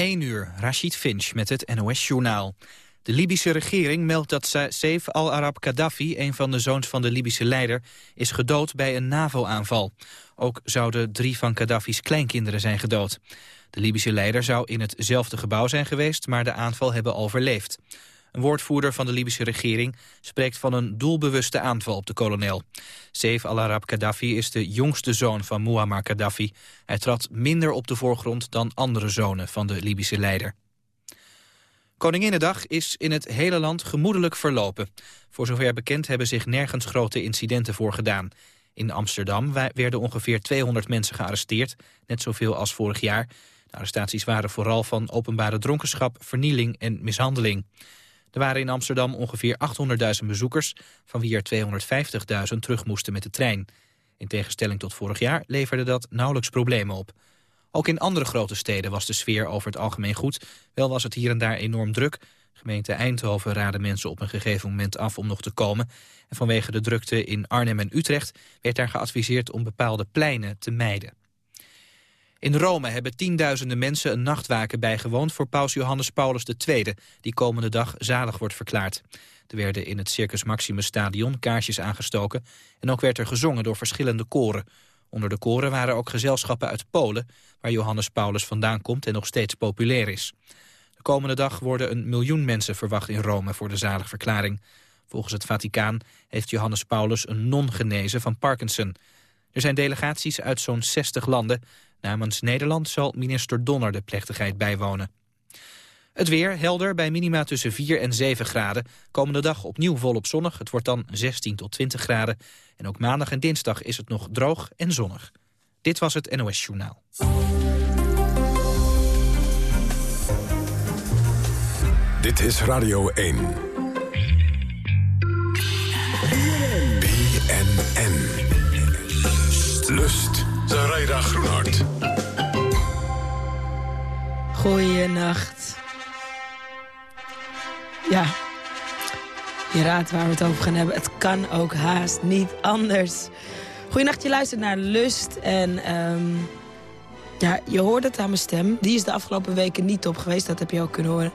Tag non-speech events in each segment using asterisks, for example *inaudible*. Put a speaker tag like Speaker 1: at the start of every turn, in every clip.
Speaker 1: 1 uur, Rashid Finch met het NOS-journaal. De Libische regering meldt dat Saif al-Arab Gaddafi, een van de zoons van de Libische leider, is gedood bij een NAVO-aanval. Ook zouden drie van Gaddafi's kleinkinderen zijn gedood. De Libische leider zou in hetzelfde gebouw zijn geweest, maar de aanval hebben overleefd. Een woordvoerder van de Libische regering spreekt van een doelbewuste aanval op de kolonel. Saif al-Arab Gaddafi is de jongste zoon van Muammar Gaddafi. Hij trad minder op de voorgrond dan andere zonen van de Libische leider. Koninginnedag is in het hele land gemoedelijk verlopen. Voor zover bekend hebben zich nergens grote incidenten voorgedaan. In Amsterdam werden ongeveer 200 mensen gearresteerd, net zoveel als vorig jaar. De arrestaties waren vooral van openbare dronkenschap, vernieling en mishandeling. Er waren in Amsterdam ongeveer 800.000 bezoekers... van wie er 250.000 terug moesten met de trein. In tegenstelling tot vorig jaar leverde dat nauwelijks problemen op. Ook in andere grote steden was de sfeer over het algemeen goed. Wel was het hier en daar enorm druk. Gemeente Eindhoven raadde mensen op een gegeven moment af om nog te komen. En vanwege de drukte in Arnhem en Utrecht werd daar geadviseerd om bepaalde pleinen te mijden. In Rome hebben tienduizenden mensen een nachtwaken bijgewoond voor paus Johannes Paulus II, die komende dag zalig wordt verklaard. Er werden in het Circus Maximus Stadion kaarsjes aangestoken en ook werd er gezongen door verschillende koren. Onder de koren waren ook gezelschappen uit Polen, waar Johannes Paulus vandaan komt en nog steeds populair is. De komende dag worden een miljoen mensen verwacht in Rome voor de zaligverklaring. Volgens het Vaticaan heeft Johannes Paulus een non genezen van Parkinson. Er zijn delegaties uit zo'n 60 landen Namens Nederland zal minister Donner de plechtigheid bijwonen. Het weer helder bij minima tussen 4 en 7 graden. Komende dag opnieuw volop zonnig. Het wordt dan 16 tot 20 graden. En ook maandag en dinsdag is het nog droog en zonnig. Dit was het NOS Journaal.
Speaker 2: Dit is Radio 1. Lust. Zaraida Groenhart.
Speaker 3: Goeienacht. Ja, je raadt waar we het over gaan hebben. Het kan ook haast niet anders. Goeienacht, je luistert naar Lust en... Um, ja, je hoort het aan mijn stem. Die is de afgelopen weken niet top geweest, dat heb je ook kunnen horen.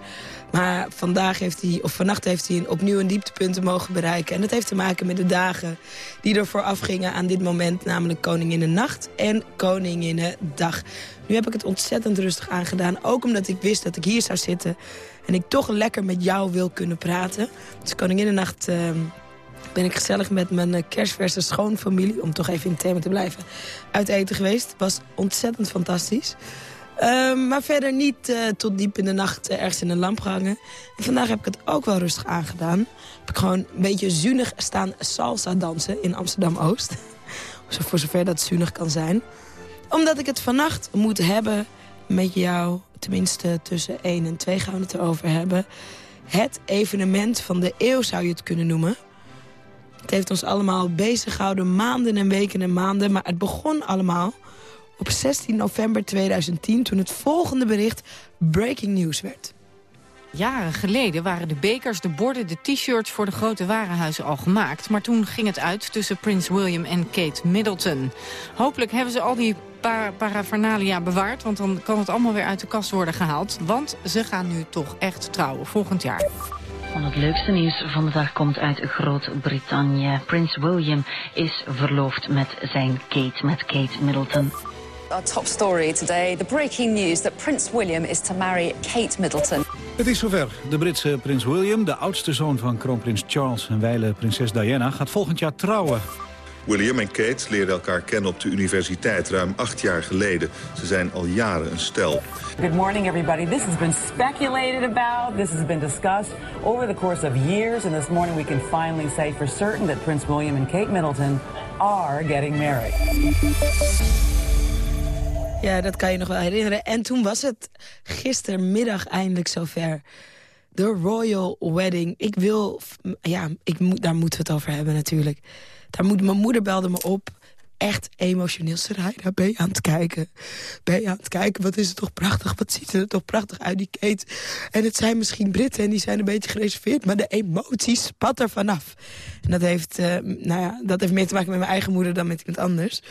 Speaker 3: Maar vandaag heeft hij, of vannacht heeft hij opnieuw een dieptepunt mogen bereiken. En dat heeft te maken met de dagen die er vooraf gingen aan dit moment. Namelijk Koninginnennacht en Koninginnedag. Nu heb ik het ontzettend rustig aangedaan. Ook omdat ik wist dat ik hier zou zitten. En ik toch lekker met jou wil kunnen praten. Dus Koninginnennacht... Uh, ben ik gezellig met mijn kerstverse schoonfamilie... om toch even in het thema te blijven, uit eten geweest. was ontzettend fantastisch. Ehm, maar verder niet uh, tot diep in de nacht uh, ergens in een lamp gehangen. En vandaag heb ik het ook wel rustig aangedaan. Heb ik gewoon een beetje zuinig staan salsa dansen in Amsterdam-Oost. *laughs* voor zover dat zuinig kan zijn. Omdat ik het vannacht moet hebben met jou. Tenminste tussen 1 en 2 gaan we het erover hebben. Het evenement van de eeuw zou je het kunnen noemen. Het heeft ons allemaal bezig gehouden, maanden en weken en maanden. Maar het begon allemaal op 16 november 2010... toen het volgende bericht breaking news werd.
Speaker 4: Jaren geleden waren de bekers, de borden, de t-shirts voor de grote warenhuizen al gemaakt. Maar toen ging het uit tussen Prins William en Kate Middleton. Hopelijk hebben ze al die paraphernalia bewaard, want dan kan het allemaal weer uit de kast worden gehaald. Want ze gaan nu toch echt trouwen volgend jaar.
Speaker 5: Van het leukste nieuws van de dag komt uit Groot-Brittannië. Prins William is verloofd met zijn Kate, met Kate Middleton.
Speaker 6: Our top story today, the breaking news that Prince William is to marry Kate Middleton.
Speaker 7: Het is zover. De Britse prins William, de oudste zoon van kroonprins Charles en wijle prinses Diana, gaat volgend jaar trouwen.
Speaker 8: William en Kate leerden elkaar kennen op de universiteit ruim acht jaar geleden. Ze zijn al jaren een stel.
Speaker 9: Good morning everybody. This has been speculated about. This has been discussed over the course of years. And this morning we can finally say for certain that Prince William and Kate Middleton are getting married.
Speaker 3: Ja, dat kan je nog wel herinneren. En toen was het gistermiddag eindelijk zover. De Royal Wedding. Ik wil... Ja, ik moet, daar moeten we het over hebben natuurlijk. Daar moet, mijn moeder belde me op. Echt emotioneel. Sarayda, ben je aan het kijken? Ben je aan het kijken? Wat is het toch prachtig? Wat ziet er toch prachtig uit, die Kate? En het zijn misschien Britten en die zijn een beetje gereserveerd... maar de emotie spat er vanaf. En dat heeft, uh, nou ja, dat heeft meer te maken met mijn eigen moeder dan met iemand anders.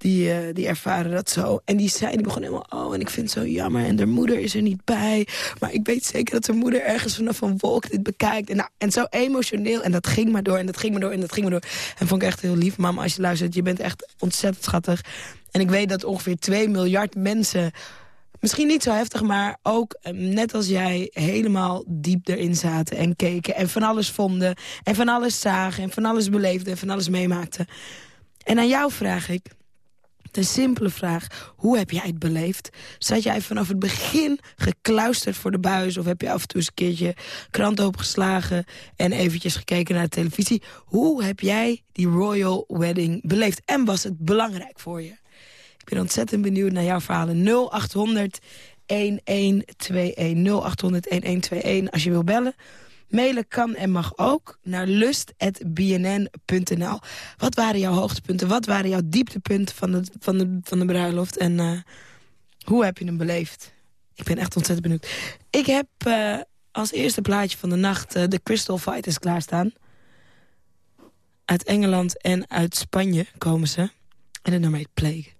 Speaker 3: Die, uh, die ervaren dat zo. En die zei, die begon helemaal, oh, en ik vind het zo jammer. En haar moeder is er niet bij. Maar ik weet zeker dat haar moeder ergens vanaf een wolk dit bekijkt. En, nou, en zo emotioneel. En dat ging maar door, en dat ging maar door, en dat ging maar door. En vond ik echt heel lief. Mama, als je luistert, je bent echt ontzettend schattig. En ik weet dat ongeveer 2 miljard mensen misschien niet zo heftig, maar ook ehm, net als jij helemaal diep erin zaten en keken. En van alles vonden en van alles zagen en van alles beleefden en van alles meemaakten. En aan jou vraag ik, de simpele vraag, hoe heb jij het beleefd? Zat jij vanaf het begin gekluisterd voor de buis... of heb je af en toe eens een keertje krant opgeslagen... en eventjes gekeken naar de televisie? Hoe heb jij die royal wedding beleefd? En was het belangrijk voor je? Ik ben ontzettend benieuwd naar jouw verhalen. 0800 1121 0800 1121 als je wil bellen. Mailen kan en mag ook naar lust.bnn.nl. Wat waren jouw hoogtepunten? Wat waren jouw dieptepunten van de, van de, van de bruiloft? En uh, hoe heb je hem beleefd? Ik ben echt ontzettend benieuwd. Ik heb uh, als eerste plaatje van de nacht uh, de Crystal Fighters klaarstaan. Uit Engeland en uit Spanje komen ze. En het nummer heet Plague.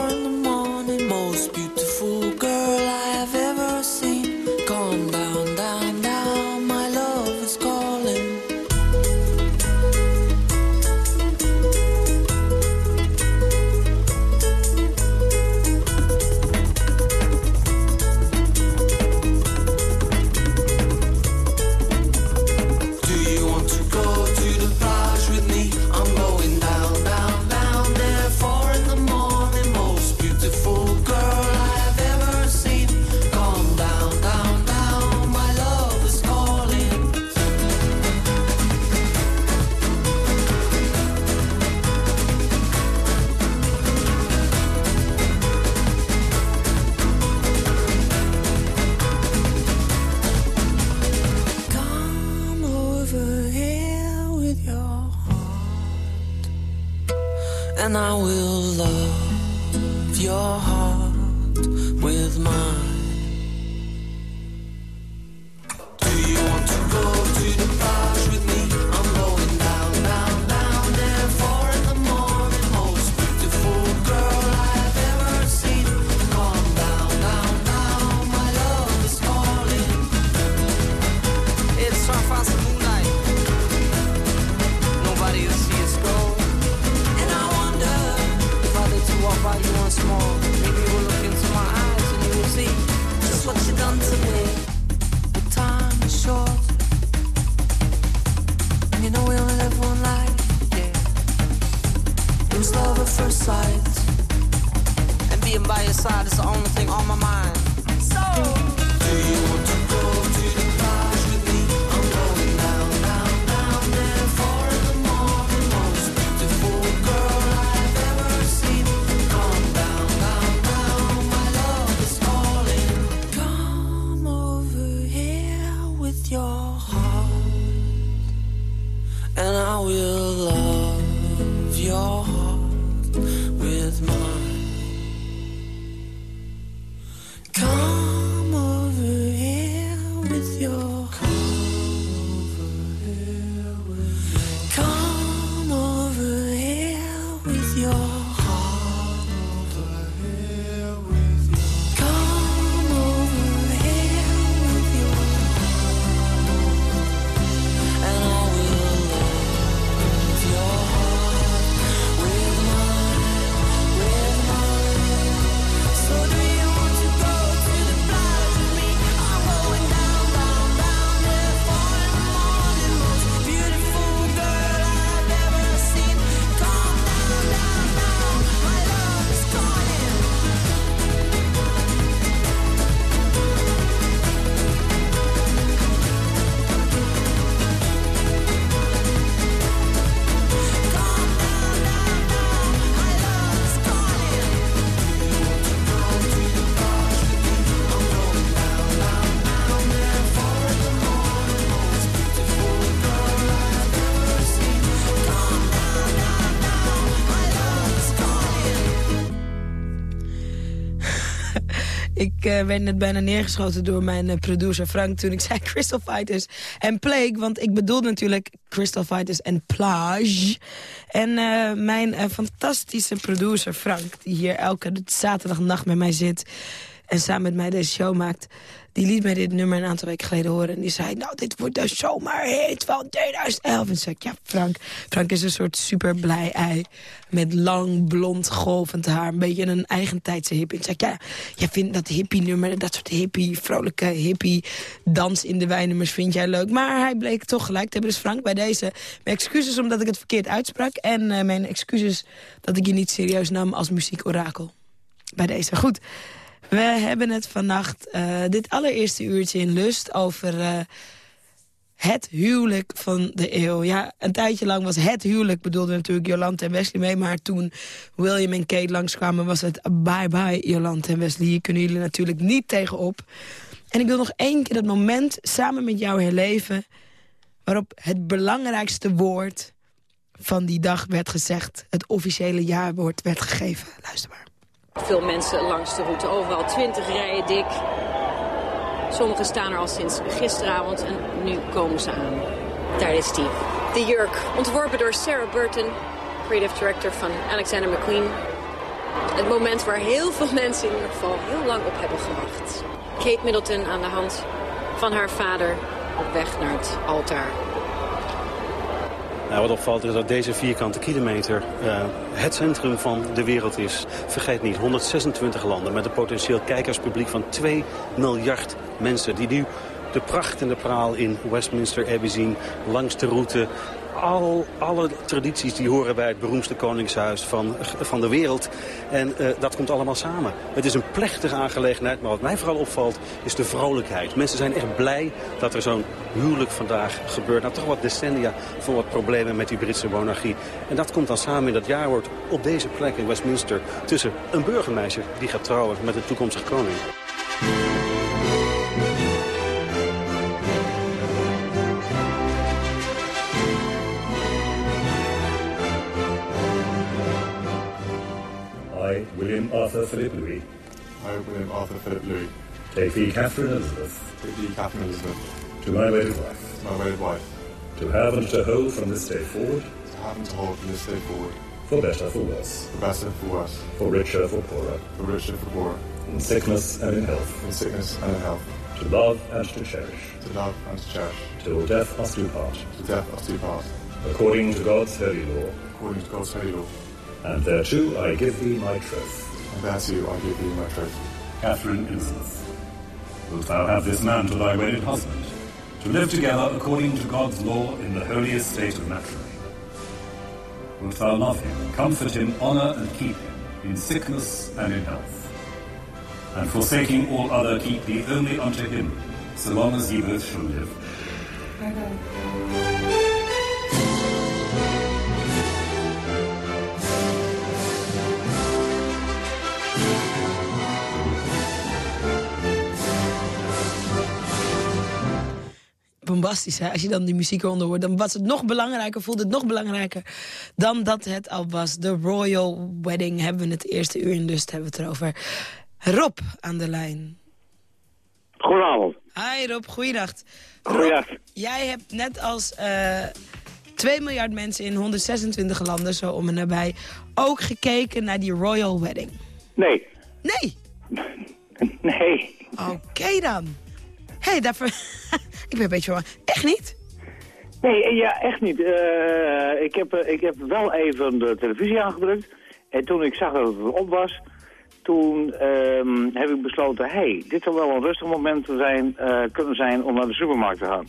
Speaker 3: werd net bijna neergeschoten door mijn eh, producer Frank toen ik *laughs* zei Crystal Fighters en Plague. Want ik bedoel natuurlijk Crystal Fighters en Plage. En eh, mijn eh, fantastische producer Frank, die hier elke zaterdagnacht met mij zit... en samen met mij deze show maakt... die liet mij dit nummer een aantal weken geleden horen. En die zei, nou, dit wordt de zomerhit van 2011. En zei ik, ja, Frank. Frank is een soort super blij ei. Met lang, blond, golvend haar. Een beetje een eigentijdse hippie. En zei ik, ja, jij vindt dat hippie-nummer... dat soort hippie, vrolijke hippie... dans in de wijnnummers vind jij leuk. Maar hij bleek toch gelijk te hebben. Dus Frank, bij deze mijn excuses omdat ik het verkeerd uitsprak. En eh, mijn excuses dat ik je niet serieus nam als muziek-orakel. Bij deze. Goed. We hebben het vannacht, eh, dit allereerste uurtje in Lust... over eh, het huwelijk van de eeuw. Ja, een tijdje lang was het huwelijk, bedoelde natuurlijk Jolante en Wesley mee... maar toen William en Kate langskwamen was het bye-bye Jolante en Wesley. Hier kunnen jullie natuurlijk niet tegenop. En ik wil nog één keer dat moment samen met jou herleven... waarop het belangrijkste woord van die dag werd gezegd... het officiële jaarwoord werd gegeven. Luister maar.
Speaker 10: Veel mensen langs de route, overal 20 rijen dik. Sommigen staan er al sinds gisteravond en nu komen ze aan. Daar is die. De jurk, ontworpen door Sarah Burton, creative director van Alexander McQueen. Het moment waar heel veel mensen in ieder geval heel lang op hebben gewacht. Kate Middleton aan de hand van haar vader op weg naar het altaar.
Speaker 11: Nou, wat opvalt is dat deze vierkante kilometer uh, het centrum van de wereld is. Vergeet niet, 126 landen met een potentieel kijkerspubliek van 2 miljard mensen... die nu de pracht en de praal in Westminster Abbey zien, langs de route... Al, alle tradities die horen bij het beroemdste koningshuis van, van de wereld. En uh, dat komt allemaal samen. Het is een plechtige aangelegenheid, maar wat mij vooral opvalt is de vrolijkheid. Mensen zijn echt blij dat er zo'n huwelijk vandaag gebeurt. Nou, toch wat decennia van wat problemen met die Britse monarchie. En dat komt dan samen in dat jaarwoord op deze plek in Westminster... tussen een burgermeisje die gaat trouwen met een toekomstige koning.
Speaker 12: Arthur Philip Louis.
Speaker 13: I, William Arthur Philip Louis.
Speaker 12: Take thee, Catherine Elizabeth.
Speaker 13: Take thee, Catherine Elizabeth.
Speaker 12: To my wedded wife.
Speaker 13: To my wedded wife.
Speaker 12: To have and to hold from this day forward.
Speaker 13: To have and to hold from this day forward.
Speaker 12: For better, for worse.
Speaker 13: For better, for worse.
Speaker 12: For richer, for poorer.
Speaker 13: For richer, for poorer.
Speaker 12: In sickness and in health.
Speaker 13: In sickness and in health.
Speaker 12: To love and to cherish.
Speaker 13: To love and to cherish.
Speaker 12: Till death us do part.
Speaker 13: To death us do part.
Speaker 12: According to God's holy law.
Speaker 13: According to God's holy law.
Speaker 12: And thereto I give thee my troth.
Speaker 13: And thereto I give thee my troth.
Speaker 12: Catherine Elizabeth. Wilt thou have this man to thy wedded husband, to live together according to God's law in the holiest state of matrimony? Wilt thou love him, comfort him, honour and keep him, in sickness and in health? And forsaking all other, keep thee only unto him, so long as ye both shall live.
Speaker 3: Bombastisch. Hè? Als je dan die muziek eronder hoort, dan was het nog belangrijker, voelde het nog belangrijker dan dat het al was. De Royal Wedding hebben we het eerste uur in Lust hebben we het erover. Rob aan de lijn.
Speaker 14: Goedenavond.
Speaker 3: Hi Rob, goeiedag.
Speaker 14: Goeiedag.
Speaker 3: Jij hebt net als uh, 2 miljard mensen in 126 landen, zo om en nabij, ook gekeken naar die Royal Wedding.
Speaker 14: Nee.
Speaker 3: Nee? *laughs*
Speaker 14: nee.
Speaker 3: Oké okay, dan. Hé, hey, daarvoor... *laughs* ik ben een beetje. Echt niet?
Speaker 14: Nee, ja, echt niet. Uh, ik, heb, ik heb wel even de televisie aangedrukt. En toen ik zag dat het op was... Toen um, heb ik besloten... Hé, hey, dit zou wel een rustig moment zijn, uh, kunnen zijn om naar de supermarkt te gaan.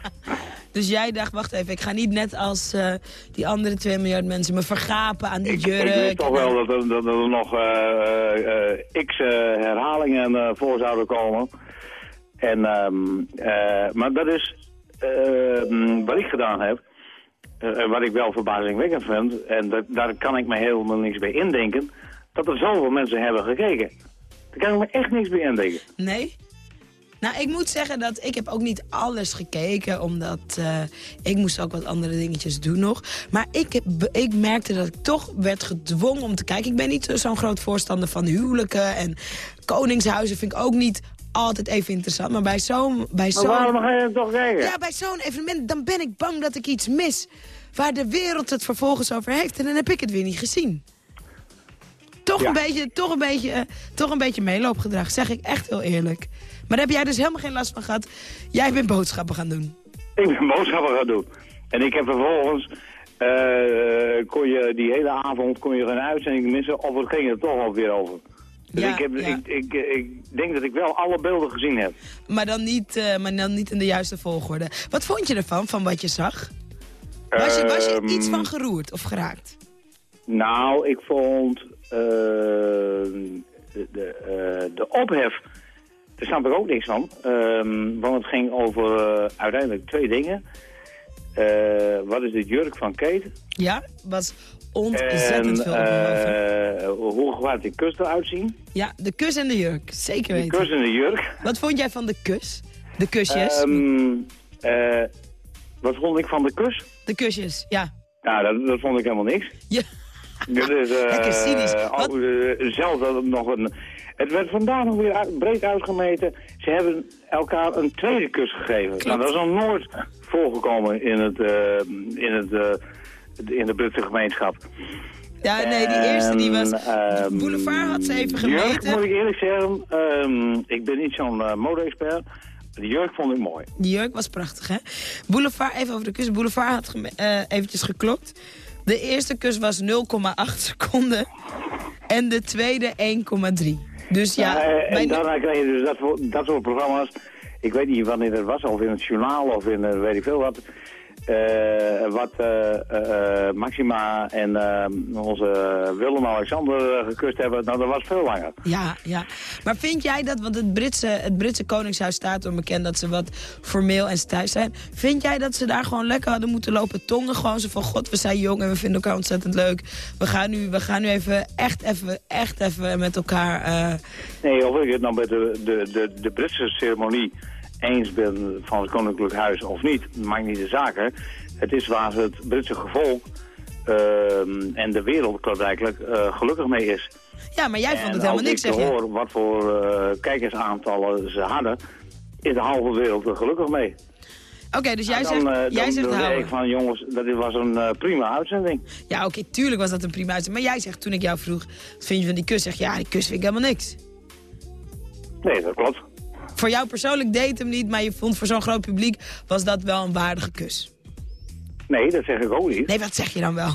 Speaker 14: *laughs*
Speaker 3: dus jij dacht, wacht even, ik ga niet net als uh, die andere 2 miljard mensen me vergapen aan die jurk.
Speaker 14: Ik, wist toch wel dat er, dat er nog x herhalingen voor zouden komen. En, um, uh, maar dat is uh, wat ik gedaan heb. Uh, wat ik wel verbazingwekkend vind. En dat, daar kan ik me helemaal niks bij indenken. Dat er zoveel mensen hebben gekeken. Daar kan ik me echt niks bij indenken.
Speaker 3: Nee? Nou, ik moet zeggen dat ik heb ook niet alles gekeken, omdat eh, ik moest ook wat andere dingetjes doen nog. Maar ik, ik merkte dat ik toch werd gedwongen om te kijken. Ik ben niet zo- zo'n groot voorstander van huwelijken en koningshuizen vind ik ook niet altijd even interessant. Maar bij zo'n... bij zo'n-
Speaker 14: waarom ga je dan toch kijken?
Speaker 3: Ja, bij zo'n evenement, dan ben ik bang dat ik iets mis. Waar de wereld het vervolgens over heeft. En dan heb ik het weer niet gezien. Toch,
Speaker 14: Ja.
Speaker 3: een, beetje, toch, een, beetje, eh, toch een beetje meeloopgedrag, zeg ik echt heel eerlijk. Maar daar heb jij dus helemaal geen last van gehad. Jij bent boodschappen gaan doen.
Speaker 14: Ik ben boodschappen gaan doen. En ik heb vervolgens, eh, kon je die hele avond kon je geen uitzending missen, of het ging er toch alweer over. Dus
Speaker 3: Ja,
Speaker 14: ik, heb,
Speaker 3: ja.
Speaker 14: ik, ik, ik denk dat ik wel alle beelden gezien heb.
Speaker 3: Maar dan, niet, eh, maar dan niet in de juiste volgorde. Wat vond je ervan, van wat je zag? Was je, was je
Speaker 14: Ehm,
Speaker 3: iets van geroerd of geraakt?
Speaker 14: Nou, ik vond eh, de, de, eh, de ophef, daar snap ik ook niks van. Ehm, want het ging over eh, uiteindelijk twee dingen. Wat is de jurk van Kate?
Speaker 3: Ja, was ontzettend
Speaker 14: En
Speaker 3: veel
Speaker 14: eh, hoe gaat die kus eruit zien?
Speaker 3: Ja, de kus en de jurk, zeker
Speaker 14: De
Speaker 3: weten.
Speaker 14: kus en de jurk.
Speaker 3: Wat vond jij van de kus? De kusjes?
Speaker 14: Ehm, eh, wat vond ik van de kus?
Speaker 3: de kusjes, ja.
Speaker 14: Nou, dat, dat vond ik helemaal niks.
Speaker 3: Ja. *laughs*
Speaker 14: Dat is,
Speaker 3: Lekker cynisch. Wat-
Speaker 14: ook, eh, zelfs dat het nog een... Het werd vandaag nog weer uit- breed uitgemeten. Ze hebben elkaar een tweede kus gegeven. Nou, dat is nog nooit voorgekomen in, het, in, het, in de Britse gemeenschap.
Speaker 3: Ja, nee, die eerste die was...
Speaker 14: ehm,
Speaker 3: Boulevard had ze even
Speaker 14: Jurk,
Speaker 3: gemeten.
Speaker 14: moet ik eerlijk zeggen. ehm, ik ben niet zo'n eh, mode-expert. De jurk vond ik mooi.
Speaker 3: Die jurk was prachtig, hè? Boulevard, even over de kus. Boulevard had eh, eventjes geklopt. De eerste kus was 0,8 seconden. En de tweede 1,3. Dus ja,
Speaker 14: Eh, en daarna krijg je dus dat, soort programma's. Ik weet niet wanneer dat was, of in het journaal of in weet ik veel wat. Eh, wat eh, eh, Maxima en onze Willem-Alexander gekust hebben, nou dat was veel langer.
Speaker 3: Ja, ja. Maar vind jij dat, want het Britse, het Britse Koningshuis staat erom bekend dat ze wat formeel en stijf zijn. Vind jij dat ze daar gewoon lekker hadden moeten lopen tongen? Gewoon zo van, god, we zijn jong en we vinden elkaar ontzettend leuk. We gaan nu, we gaan nu even, echt even, echt even met elkaar...
Speaker 14: Nee, of ik het nou met de, de, de, de Britse ceremonie eens ben van het Koninklijk Huis of niet, maakt niet de zaak. hè. Het is waar het Britse gevolg ehm, en de wereld klaarblijkelijk eh, gelukkig mee is.
Speaker 3: Ja, maar jij vond het helemaal niks,
Speaker 14: ik
Speaker 3: zeg je.
Speaker 14: hoor wat voor eh, kijkersaantallen ze hadden, is de halve wereld er gelukkig mee.
Speaker 3: Oké, dus jij
Speaker 14: Nou,
Speaker 3: zegt,
Speaker 14: dan, eh,
Speaker 3: jij zegt
Speaker 14: dan ik van jongens, dat was een prima uitzending.
Speaker 3: Ja, oké, tuurlijk was dat een prima uitzending. Maar jij zegt, toen ik jou vroeg, wat vind je van die kus? Zeg ja, die kus vind ik helemaal niks.
Speaker 14: Nee, dat klopt.
Speaker 3: Voor jou persoonlijk deed hem niet, maar je vond voor zo'n groot publiek was dat wel een waardige kus.
Speaker 14: Nee, dat zeg ik ook niet.
Speaker 3: Nee, wat zeg je dan wel?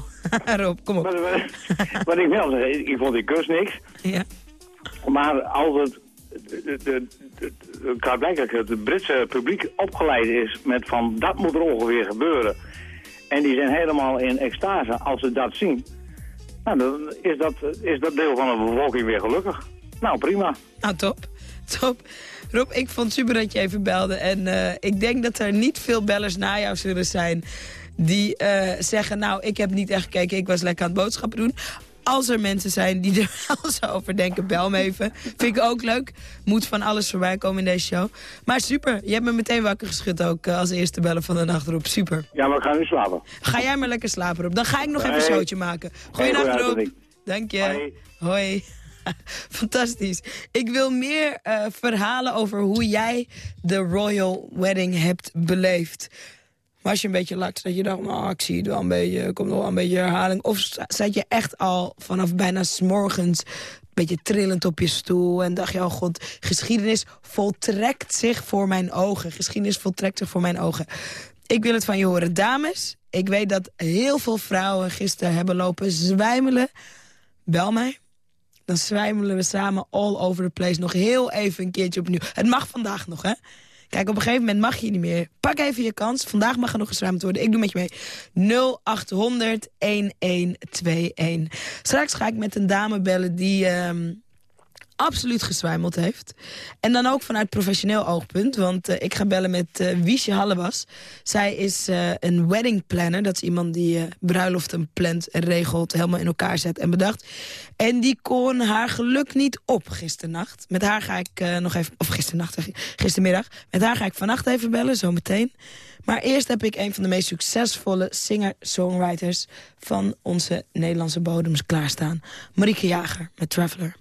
Speaker 3: *laughs* Rob, kom op.
Speaker 14: Wat, wat- wat ik wel zeg, ik vond die kus niks.
Speaker 3: Ja.
Speaker 14: Maar als het de, de, de, de- klaarblijkelijk het Britse publiek opgeleid is met van dat moet er ongeveer gebeuren. En die zijn helemaal in extase als ze dat zien. Nou, dan is dat, is dat deel van de bevolking weer gelukkig. Nou, prima.
Speaker 3: Nou, top. *laughs* Top. Rob, ik vond het super dat je even belde. En eh, ik denk dat er niet veel bellers na jou zullen zijn... die eh, zeggen, nou, ik heb niet echt gekeken, ik was lekker aan het boodschappen doen. Als er mensen zijn die er *laughs* wel zo over denken, bel me even. Vind ik ook leuk. Moet van alles voorbij komen in deze show. Maar super, je hebt me meteen wakker geschud ook eh, als eerste bellen van de nacht, Rob. Super.
Speaker 14: Ja, maar ik ga nu slapen.
Speaker 3: Ga jij maar lekker slapen, Rob. Dan ga ik nog even een showtje maken. Goeienacht, Rob. Dank je. Hoi. *laughs* Fantastisch. Ik wil meer eh, verhalen over hoe jij de royal wedding hebt beleefd. Was je een beetje laks dat je dacht, nou, ik zie het wel een beetje, komt nog wel een beetje herhaling. Of zat je echt al vanaf bijna s'morgens een beetje trillend op je stoel... en dacht je, oh god, geschiedenis voltrekt zich voor mijn ogen. Geschiedenis voltrekt zich voor mijn ogen. Ik wil het van je horen. Dames, ik weet dat heel veel vrouwen gisteren hebben lopen zwijmelen. Bel mij. Dan zwijmelen we samen all over the place. Nog heel even een keertje opnieuw. Het mag vandaag nog, hè? Kijk, op een gegeven moment mag je niet meer. Pak even je kans. Vandaag mag er nog gezwijmeld worden. Ik doe met je mee. 0800 1121. Straks ga ik met een dame bellen die... ehm, absoluut gezwijmeld heeft. En dan ook vanuit professioneel oogpunt. Want eh, ik ga bellen met eh Wiesje Hallebas. Zij is eh, een wedding planner. Dat is iemand die bruiloften plant en regelt. Helemaal in elkaar zet en bedacht. En die kon haar geluk niet op gisternacht. Met haar ga ik nog even... Of gisternacht, gistermiddag. Met haar ga ik vannacht even bellen, zometeen. Maar eerst heb ik een van de meest succesvolle singer-songwriters... van onze Nederlandse bodems klaarstaan. Marieke Jager met Traveler.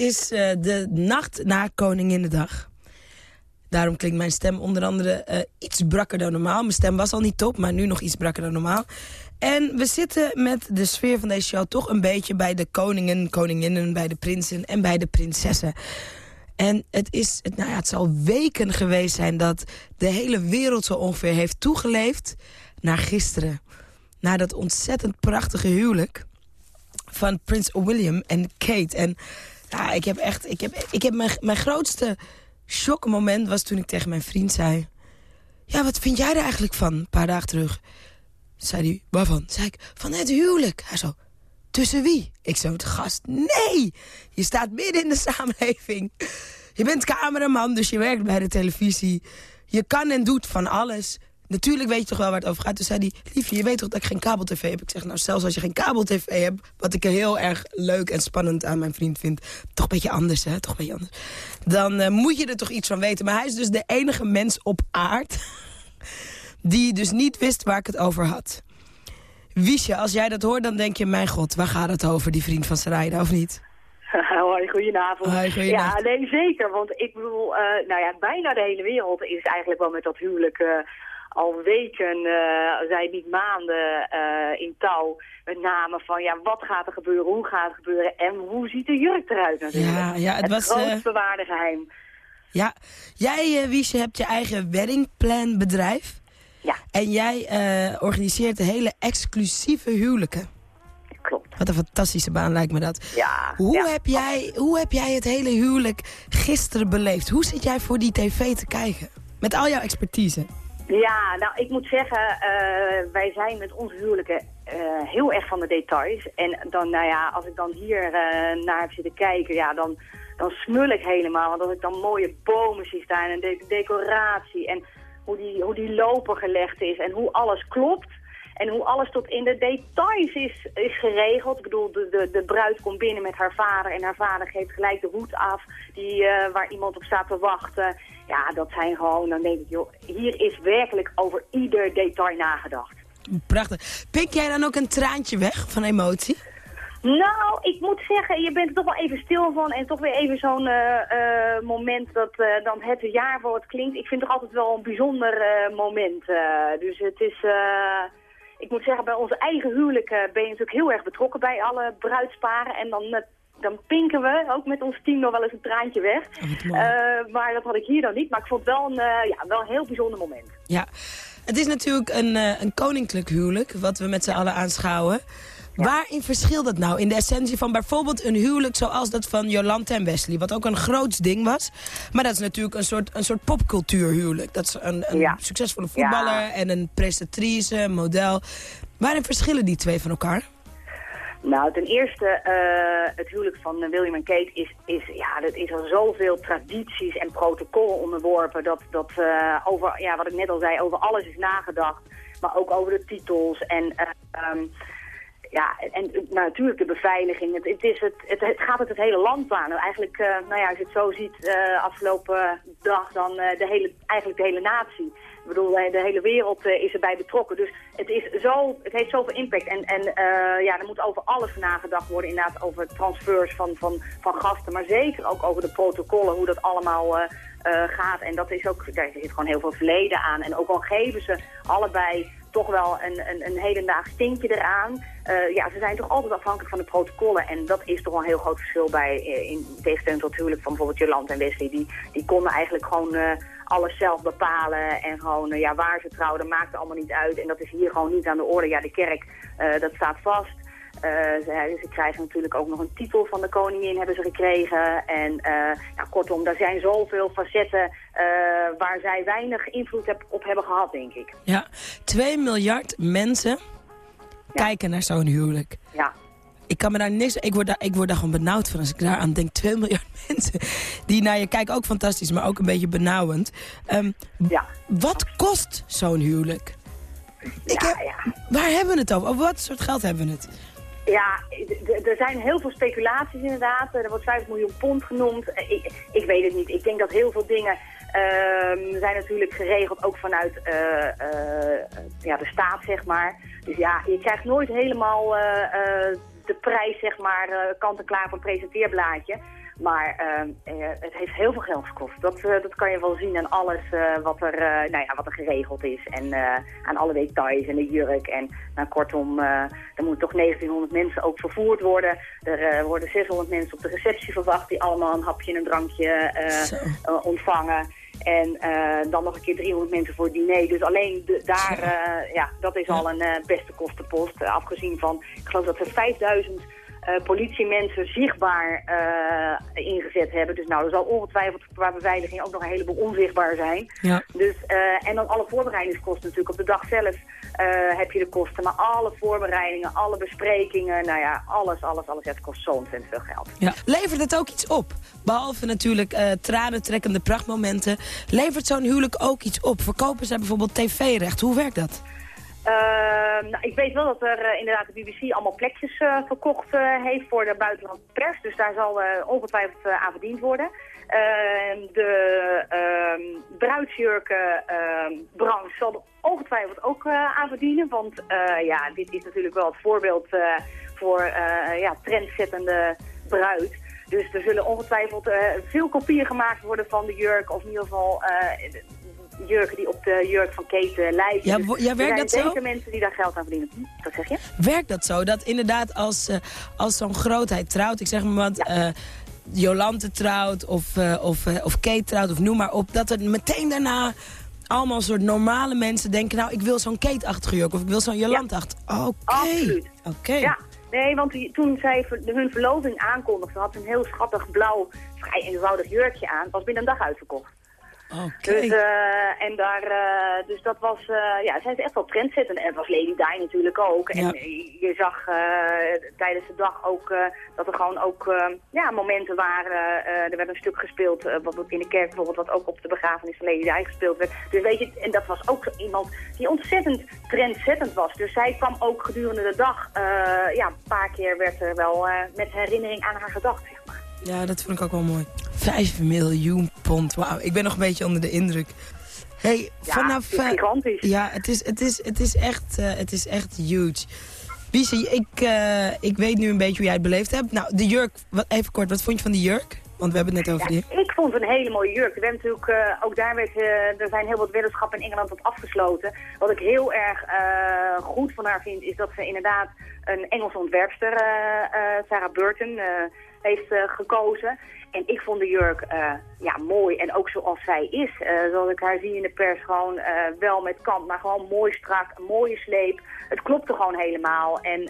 Speaker 15: Is
Speaker 3: eh, de nacht na Koninginnedag. Daarom klinkt mijn stem onder andere eh, iets brakker dan normaal. Mijn stem was al niet top, maar nu nog iets brakker dan normaal. En we zitten met de sfeer van deze show toch een beetje bij de koningen, koninginnen, bij de prinsen en bij de prinsessen. En het, is, het, nou ja, het zal weken geweest zijn dat de hele wereld zo ongeveer heeft toegeleefd naar gisteren. Naar dat ontzettend prachtige huwelijk van Prins William en Kate. En ja, ik heb echt, ik heb, ik heb mijn, mijn grootste shockmoment was toen ik tegen mijn vriend zei... Ja, wat vind jij er eigenlijk van, een paar dagen terug? Zei hij, waarvan? Zei ik, van het huwelijk. Hij zo, tussen wie? Ik zo, de gast, nee! Je staat midden in de samenleving. Je bent cameraman, dus je werkt bij de televisie. Je kan en doet van alles. Natuurlijk weet je toch wel waar het over gaat. Toen zei hij, liefje, je weet toch dat ik geen kabel-tv heb? Ik zeg, nou, zelfs als je geen kabel-tv hebt... wat ik heel erg leuk en spannend aan mijn vriend vind... toch een beetje anders, hè? Toch een beetje anders. Dan eh, moet je er toch iets van weten. Maar hij is dus de enige mens op aard... *laughs* die dus niet wist waar ik het over had. Wiesje, als jij dat hoort, dan denk je... mijn god, waar gaat het over, die vriend van Sarayda, of niet? *laughs*
Speaker 16: Hoi, goedenavond.
Speaker 3: Hoi.
Speaker 16: Ja, nee, zeker. Want ik bedoel, eh, nou ja, bijna de hele wereld is eigenlijk wel met dat huwelijk eh, al weken, uh, zijn niet maanden eh, in touw. Met name van, ja, wat gaat er gebeuren, hoe gaat het gebeuren en hoe ziet de jurk eruit natuurlijk.
Speaker 3: Ja, ja, het was,
Speaker 16: grootst
Speaker 3: eh,
Speaker 16: bewaarde geheim.
Speaker 3: Ja, jij, eh, Wiesje, hebt je eigen weddingplan bedrijf.
Speaker 16: Ja.
Speaker 3: En jij eh, organiseert hele exclusieve huwelijken.
Speaker 16: Klopt.
Speaker 3: Wat een fantastische baan lijkt me dat.
Speaker 16: Ja.
Speaker 3: Hoe,
Speaker 16: ja.
Speaker 3: Heb jij, hoe heb jij het hele huwelijk gisteren beleefd? Hoe zit jij voor die tv te kijken? Met al jouw expertise.
Speaker 16: Ja, nou, ik moet zeggen, eh, wij zijn met onze huwelijken eh, heel erg van de details. En dan, nou ja, als ik dan hier eh, naar heb zitten kijken, ja, dan, dan smul ik helemaal. Want als ik dan mooie bomen zie staan en de decoratie en hoe die, hoe die loper gelegd is en hoe alles klopt. En hoe alles tot in de details is, is geregeld. Ik bedoel, de, de, de bruid komt binnen met haar vader en haar vader geeft gelijk de hoed af die, eh, waar iemand op staat te wachten. Ja, dat zijn gewoon, dan denk ik, joh, hier is werkelijk over ieder detail nagedacht.
Speaker 3: Prachtig. Pik jij dan ook een traantje weg van emotie?
Speaker 16: Nou, ik moet zeggen, je bent er toch wel even stil van en toch weer even zo'n eh, eh, moment dat eh, dan het jaarwoord klinkt. Ik vind het toch altijd wel een bijzonder moment. dus het is, ik moet zeggen, bij onze eigen huwelijk eh, ben je natuurlijk heel erg betrokken bij alle bruidsparen. En dan, eh, dan pinken we ook met ons team nog wel eens een traantje weg. Eh, maar dat had ik hier dan niet. Maar ik vond het wel een, ja, wel een heel bijzonder moment.
Speaker 3: Ja. Het is natuurlijk een, een koninklijk huwelijk, wat we met z'n allen aanschouwen. Waarin verschilt dat nou in de essentie van bijvoorbeeld een huwelijk zoals dat van Jolante en Wesley? Wat ook een groot ding was. Maar dat is natuurlijk een soort, een soort popcultuurhuwelijk. Dat is een, een
Speaker 16: Ja.
Speaker 3: succesvolle voetballer
Speaker 16: Ja.
Speaker 3: en een presentatrice, een model. Waarin verschillen die twee van elkaar?
Speaker 16: Nou, ten eerste, eh, het huwelijk van eh, William en Kate is, is, ja, dat is al zoveel tradities en protocollen onderworpen. Dat, dat eh, over, ja, wat ik net al zei, over alles is nagedacht. Maar ook over de titels en, eh, ehm, ja, en natuurlijk de beveiliging. Het, is het, het, gaat het het hele land aan. Eigenlijk, eh, nou ja, als je het zo ziet, eh, afgelopen dag, dan eh, de hele, eigenlijk de hele natie. Ik bedoel, de hele wereld is erbij betrokken. Dus het, is zo, het heeft zoveel impact. En, en ja, er moet over alles nagedacht worden. Inderdaad over transfers van, van, van gasten. Maar zeker ook over de protocollen, hoe dat allemaal gaat. En dat is ook, daar zit gewoon heel veel verleden aan. En ook al geven ze allebei toch wel een, een, een hedendaags tintje eraan. Eh, ja, ze zijn toch altijd afhankelijk van de protocollen. En dat is toch wel een heel groot verschil bij, eh, in tegenstelling tot huwelijk van bijvoorbeeld Jolande en Wesley. Die, die konden eigenlijk gewoon eh, alles zelf bepalen. En gewoon, ja, waar ze trouwden, maakte allemaal niet uit. En dat is hier gewoon niet aan de orde. Ja, de kerk, dat staat vast. Eh, ze, ze krijgen natuurlijk ook nog een titel van de koningin, hebben ze gekregen. En eh, ja, kortom, daar zijn zoveel facetten eh, waar zij weinig invloed heb- op hebben gehad, denk ik.
Speaker 3: Ja, 2 miljard mensen kijken naar zo'n huwelijk.
Speaker 16: Ja.
Speaker 3: Ik kan me daar niks... Ik word daar, ik word daar gewoon benauwd van als ik daar aan denk. 2 *laughs* miljard mensen die naar je kijken. Ook fantastisch, maar ook een beetje benauwend. Ehm,
Speaker 16: ja.
Speaker 3: Wat kost zo'n huwelijk? Ik heb, Waar hebben we het over? Over wat soort geld hebben we het?
Speaker 16: Ja, er zijn heel veel speculaties inderdaad. Er wordt 5 miljoen pond genoemd. Eh, Ik, ik weet het niet. Ik denk dat heel veel dingen ehm, zijn natuurlijk geregeld ook vanuit eh, eh, ja, de staat, zeg maar. Dus ja, je krijgt nooit helemaal de prijs, zeg maar, kant-en-klaar van een presenteerblaadje. Maar ehm, eh, het heeft heel veel geld gekost. Dat, eh, dat kan je wel zien aan alles eh, wat, er, nou ja, wat er geregeld is. En aan alle details en de jurk. En nou, kortom, er moeten toch 1900 mensen ook vervoerd worden. Er worden 600 mensen op de receptie verwacht... die allemaal een hapje en een drankje ontvangen. En dan nog een keer 300 mensen voor het diner. Dus alleen de, daar, ja, dat is al een beste kostenpost. Afgezien van, ik geloof dat er 5000 eh, politiemensen zichtbaar eh, ingezet hebben. Dus nou, er zal ongetwijfeld qua beveiliging ook nog een heleboel onzichtbaar zijn.
Speaker 3: Ja.
Speaker 16: Dus, eh, en dan alle voorbereidingskosten natuurlijk. Op de dag zelf heb je de kosten. Maar alle voorbereidingen, alle besprekingen, nou ja, alles, alles, alles. Het kost zo ontzettend veel geld.
Speaker 3: Ja. Levert het ook iets op? Behalve natuurlijk tranentrekkende prachtmomenten. Levert zo'n huwelijk ook iets op? Verkopen zij bijvoorbeeld tv-recht? Hoe werkt dat?
Speaker 16: Ehm, nou, ik weet wel dat er eh, inderdaad de BBC allemaal plekjes eh, verkocht eh, heeft voor de buitenlandse pers. Dus daar zal ongetwijfeld aan verdiend worden. Ehm, de ehm bruidsjurkenbranche zal ongetwijfeld ook aan verdienen. Want ja, dit is natuurlijk wel het voorbeeld voor ja, trendzettende bruid. Dus er zullen ongetwijfeld veel kopieën gemaakt worden van de jurk. Of in ieder geval jurken die op de jurk van Kate eh, lijken.
Speaker 3: Ja,
Speaker 16: Dus
Speaker 3: ja,
Speaker 16: er
Speaker 3: werkt
Speaker 16: zijn
Speaker 3: dat zo?
Speaker 16: zeker mensen die daar geld aan verdienen. Hm, Wat zeg je?
Speaker 3: Werkt dat zo? Dat inderdaad als, eh, als zo'n grootheid trouwt, ik zeg maar wat, eh, Jolante trouwt of, eh, of, of Kate trouwt of noem maar op, dat er meteen daarna allemaal soort normale mensen denken, nou ik wil zo'n Kate-achtige jurk of ik wil zo'n Jolante-achtige. Oké.
Speaker 16: Absoluut.
Speaker 3: Oké.
Speaker 16: Ja, nee, want die- toen zij hun verloving aankondigde, had ze een heel schattig blauw, vrij eenvoudig jurkje aan. Was binnen een dag uitverkocht.
Speaker 3: Oké.
Speaker 16: Dus, eh, en daar, eh, dus dat was, eh, ja, zij is echt wel trendzettend. En het was Lady Di natuurlijk ook. En
Speaker 3: Ja.
Speaker 16: je zag tijdens de dag ook dat er gewoon ook eh, ja, momenten waren. er werd een stuk gespeeld, wat in de kerk bijvoorbeeld, wat ook op de begrafenis van Lady Di gespeeld werd. Dus weet je, en dat was ook iemand die ontzettend trendzettend was. Dus zij kwam ook gedurende de dag, ja, een paar keer werd er wel met herinnering aan haar gedacht. zeg maar.
Speaker 3: Ja, dat vond ik ook wel mooi. Vijf miljoen pond, wauw. Ik ben nog een beetje onder de indruk. Hey,
Speaker 16: Ja,
Speaker 3: vanaf...
Speaker 16: het is gigantisch.
Speaker 3: Ja, het is, het is, het is, echt, eh, het is echt huge. Wiese, ik, eh, ik weet nu een beetje hoe jij het beleefd hebt. Nou, de jurk, wat, even kort, wat vond je van de jurk? Want we hebben het net over die.
Speaker 16: Ik vond het een hele mooie jurk. Er, werd natuurlijk, eh, ook daar werd, eh, er zijn heel wat weddenschappen in Engeland op afgesloten. Wat ik heel erg eh, goed van haar vind, is dat ze inderdaad een Engelse ontwerpster, eh, eh, Sarah Burton, eh, heeft eh, gekozen. En ik vond de jurk eh, ja, mooi en ook zoals zij is. Eh, zoals ik haar zie in de pers, gewoon wel met kant, maar gewoon mooi strak, een mooie sleep. Het klopte gewoon helemaal. En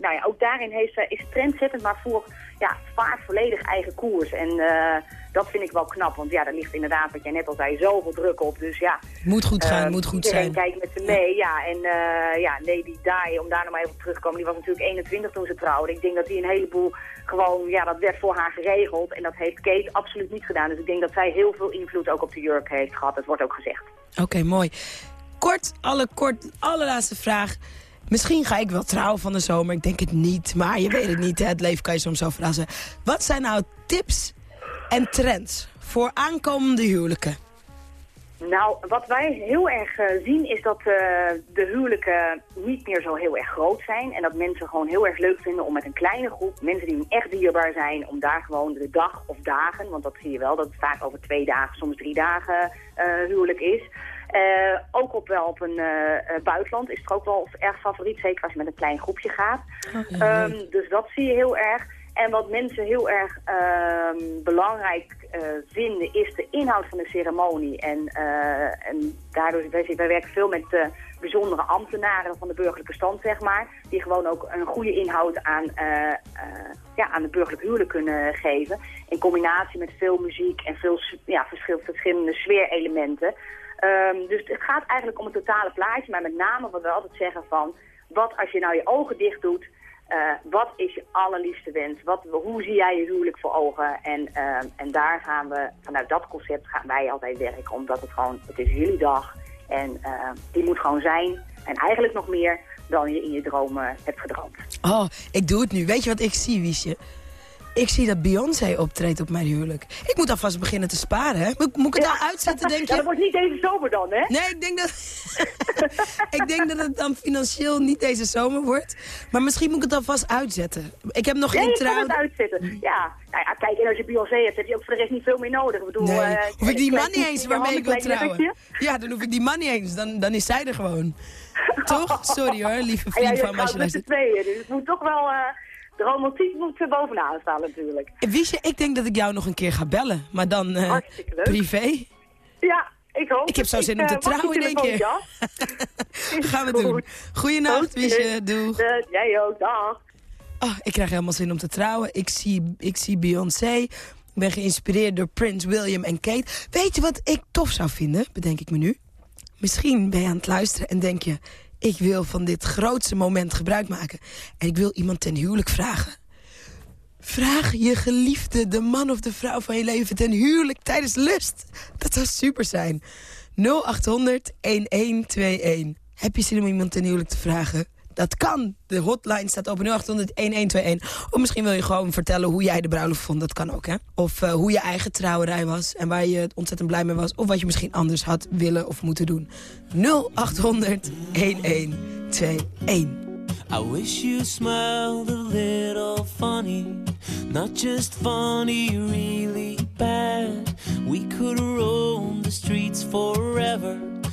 Speaker 16: nou ja, ook daarin heeft ze, is ze trendzettend, maar voor ja, vaart volledig eigen koers. En eh, dat vind ik wel knap, want ja, daar ligt inderdaad, wat jij net al zei, zoveel druk op. Dus ja,
Speaker 3: Moet goed gaan,
Speaker 16: eh,
Speaker 3: moet goed
Speaker 16: iedereen
Speaker 3: zijn.
Speaker 16: kijkt met ze mee, ja. En eh, ja, Lady Di, om daar nog maar even op terug te komen, die was natuurlijk 21 toen ze trouwde. Ik denk dat die een heleboel gewoon, ja, dat werd voor haar geregeld. En dat heeft Kate absoluut niet gedaan. Dus ik denk dat zij heel veel invloed ook op de jurk heeft gehad. Dat wordt ook gezegd.
Speaker 3: Oké, mooi. Kort, alle kort, allerlaatste vraag. Misschien ga ik wel trouwen van de zomer, ik denk het niet. Maar je weet het niet, hè? het leven kan je soms zo verrassen. Wat zijn nou tips en trends voor aankomende huwelijken?
Speaker 16: Nou, wat wij heel erg eh, zien is dat eh, de huwelijken niet meer zo heel erg groot zijn. En dat mensen gewoon heel erg leuk vinden om met een kleine groep, mensen die echt dierbaar zijn, om daar gewoon de dag of dagen, want dat zie je wel, dat het vaak over twee dagen, soms drie dagen eh, huwelijk is. Eh, ook op wel op een eh, eh, buitenland is het ook wel erg favoriet, zeker als je met een klein groepje gaat. Ehm, dus dat zie je heel erg. En wat mensen heel erg ehm, belangrijk vinden is de inhoud van de ceremonie. En, en daardoor, wij, wij werken veel met bijzondere ambtenaren van de burgerlijke stand, zeg maar. Die gewoon ook een goede inhoud aan, ja, aan het burgerlijk huwelijk kunnen geven. In combinatie met veel muziek en veel ja, verschil, verschillende sfeerelementen. Ehm, dus het gaat eigenlijk om het totale plaatje. Maar met name wat we altijd zeggen van... Wat als je nou je ogen dicht doet... eh, wat is je allerliefste wens? Wat, hoe zie jij je huwelijk voor ogen? En, ehm, en daar gaan we, vanuit dat concept gaan wij altijd werken. Omdat het gewoon, het is jullie dag. En ehm, die moet gewoon zijn. En eigenlijk nog meer dan je in je dromen hebt gedroomd.
Speaker 3: Oh, ik doe het nu. Weet je wat ik zie, Wiesje? Ik zie dat Beyoncé optreedt op mijn huwelijk. Ik moet alvast beginnen te sparen, hè? Moet, moet ik het al uitzetten, denk je?
Speaker 16: Ja, dat wordt niet deze zomer dan, hè?
Speaker 3: Nee, ik denk dat, *laughs* ik denk dat het dan financieel niet deze zomer wordt. Maar misschien moet ik het alvast uitzetten. Ik heb nog
Speaker 16: Nee,
Speaker 3: geen trouw.
Speaker 16: het uitzetten. Ja. Nou ja, kijk, en als je Beyoncé hebt, heb je ook voor de rest niet veel meer nodig. Ik bedoel,
Speaker 3: Nee,
Speaker 16: eh,
Speaker 3: hoef ik die man niet eens waarmee ik wil trouwen. Ja, dan hoef ik die man niet eens. Dan, dan is zij er gewoon. *laughs* Toch? Sorry hoor, lieve
Speaker 16: ja,
Speaker 3: vriend
Speaker 16: je
Speaker 3: van je
Speaker 16: met
Speaker 3: luistert.
Speaker 16: z'n tweeën, dus het moet toch wel... eh, de romantiek moet er bovenaan staan natuurlijk.
Speaker 3: Wist je, ik denk dat ik jou nog een keer ga bellen. Maar dan eh, privé.
Speaker 16: Ja, ik hoop
Speaker 3: Ik heb zo zin om
Speaker 16: eh,
Speaker 3: te trouwen in één keer. *laughs* Gaan we doen. Goeienacht,
Speaker 16: Oké.
Speaker 3: Wiesje. Doeg.
Speaker 16: Eh, jij ook, dag.
Speaker 3: Oh, ik krijg helemaal zin om te trouwen. Ik zie, ik zie Beyoncé. Ik ben geïnspireerd door Prince William en Kate. Weet je wat ik tof zou vinden, bedenk ik me nu? Misschien ben je aan het luisteren en denk je... ik wil van dit grootste moment gebruik maken. En ik wil iemand ten huwelijk vragen. Vraag je geliefde, de man of de vrouw van je leven... ten huwelijk tijdens lust. Dat zou super zijn. 0800 1121. Heb je zin om iemand ten huwelijk te vragen? Dat kan. De hotline staat open 0800 1121. Of misschien wil je gewoon vertellen hoe jij de bruiloft vond. Dat kan ook, hè? Of eh, hoe je eigen trouwerij was. En waar je ontzettend blij mee was. Of wat je misschien anders had willen of moeten doen. 0800 1121.
Speaker 17: I wish you smiled a little funny, not just funny, really bad. We could roam the streets forever,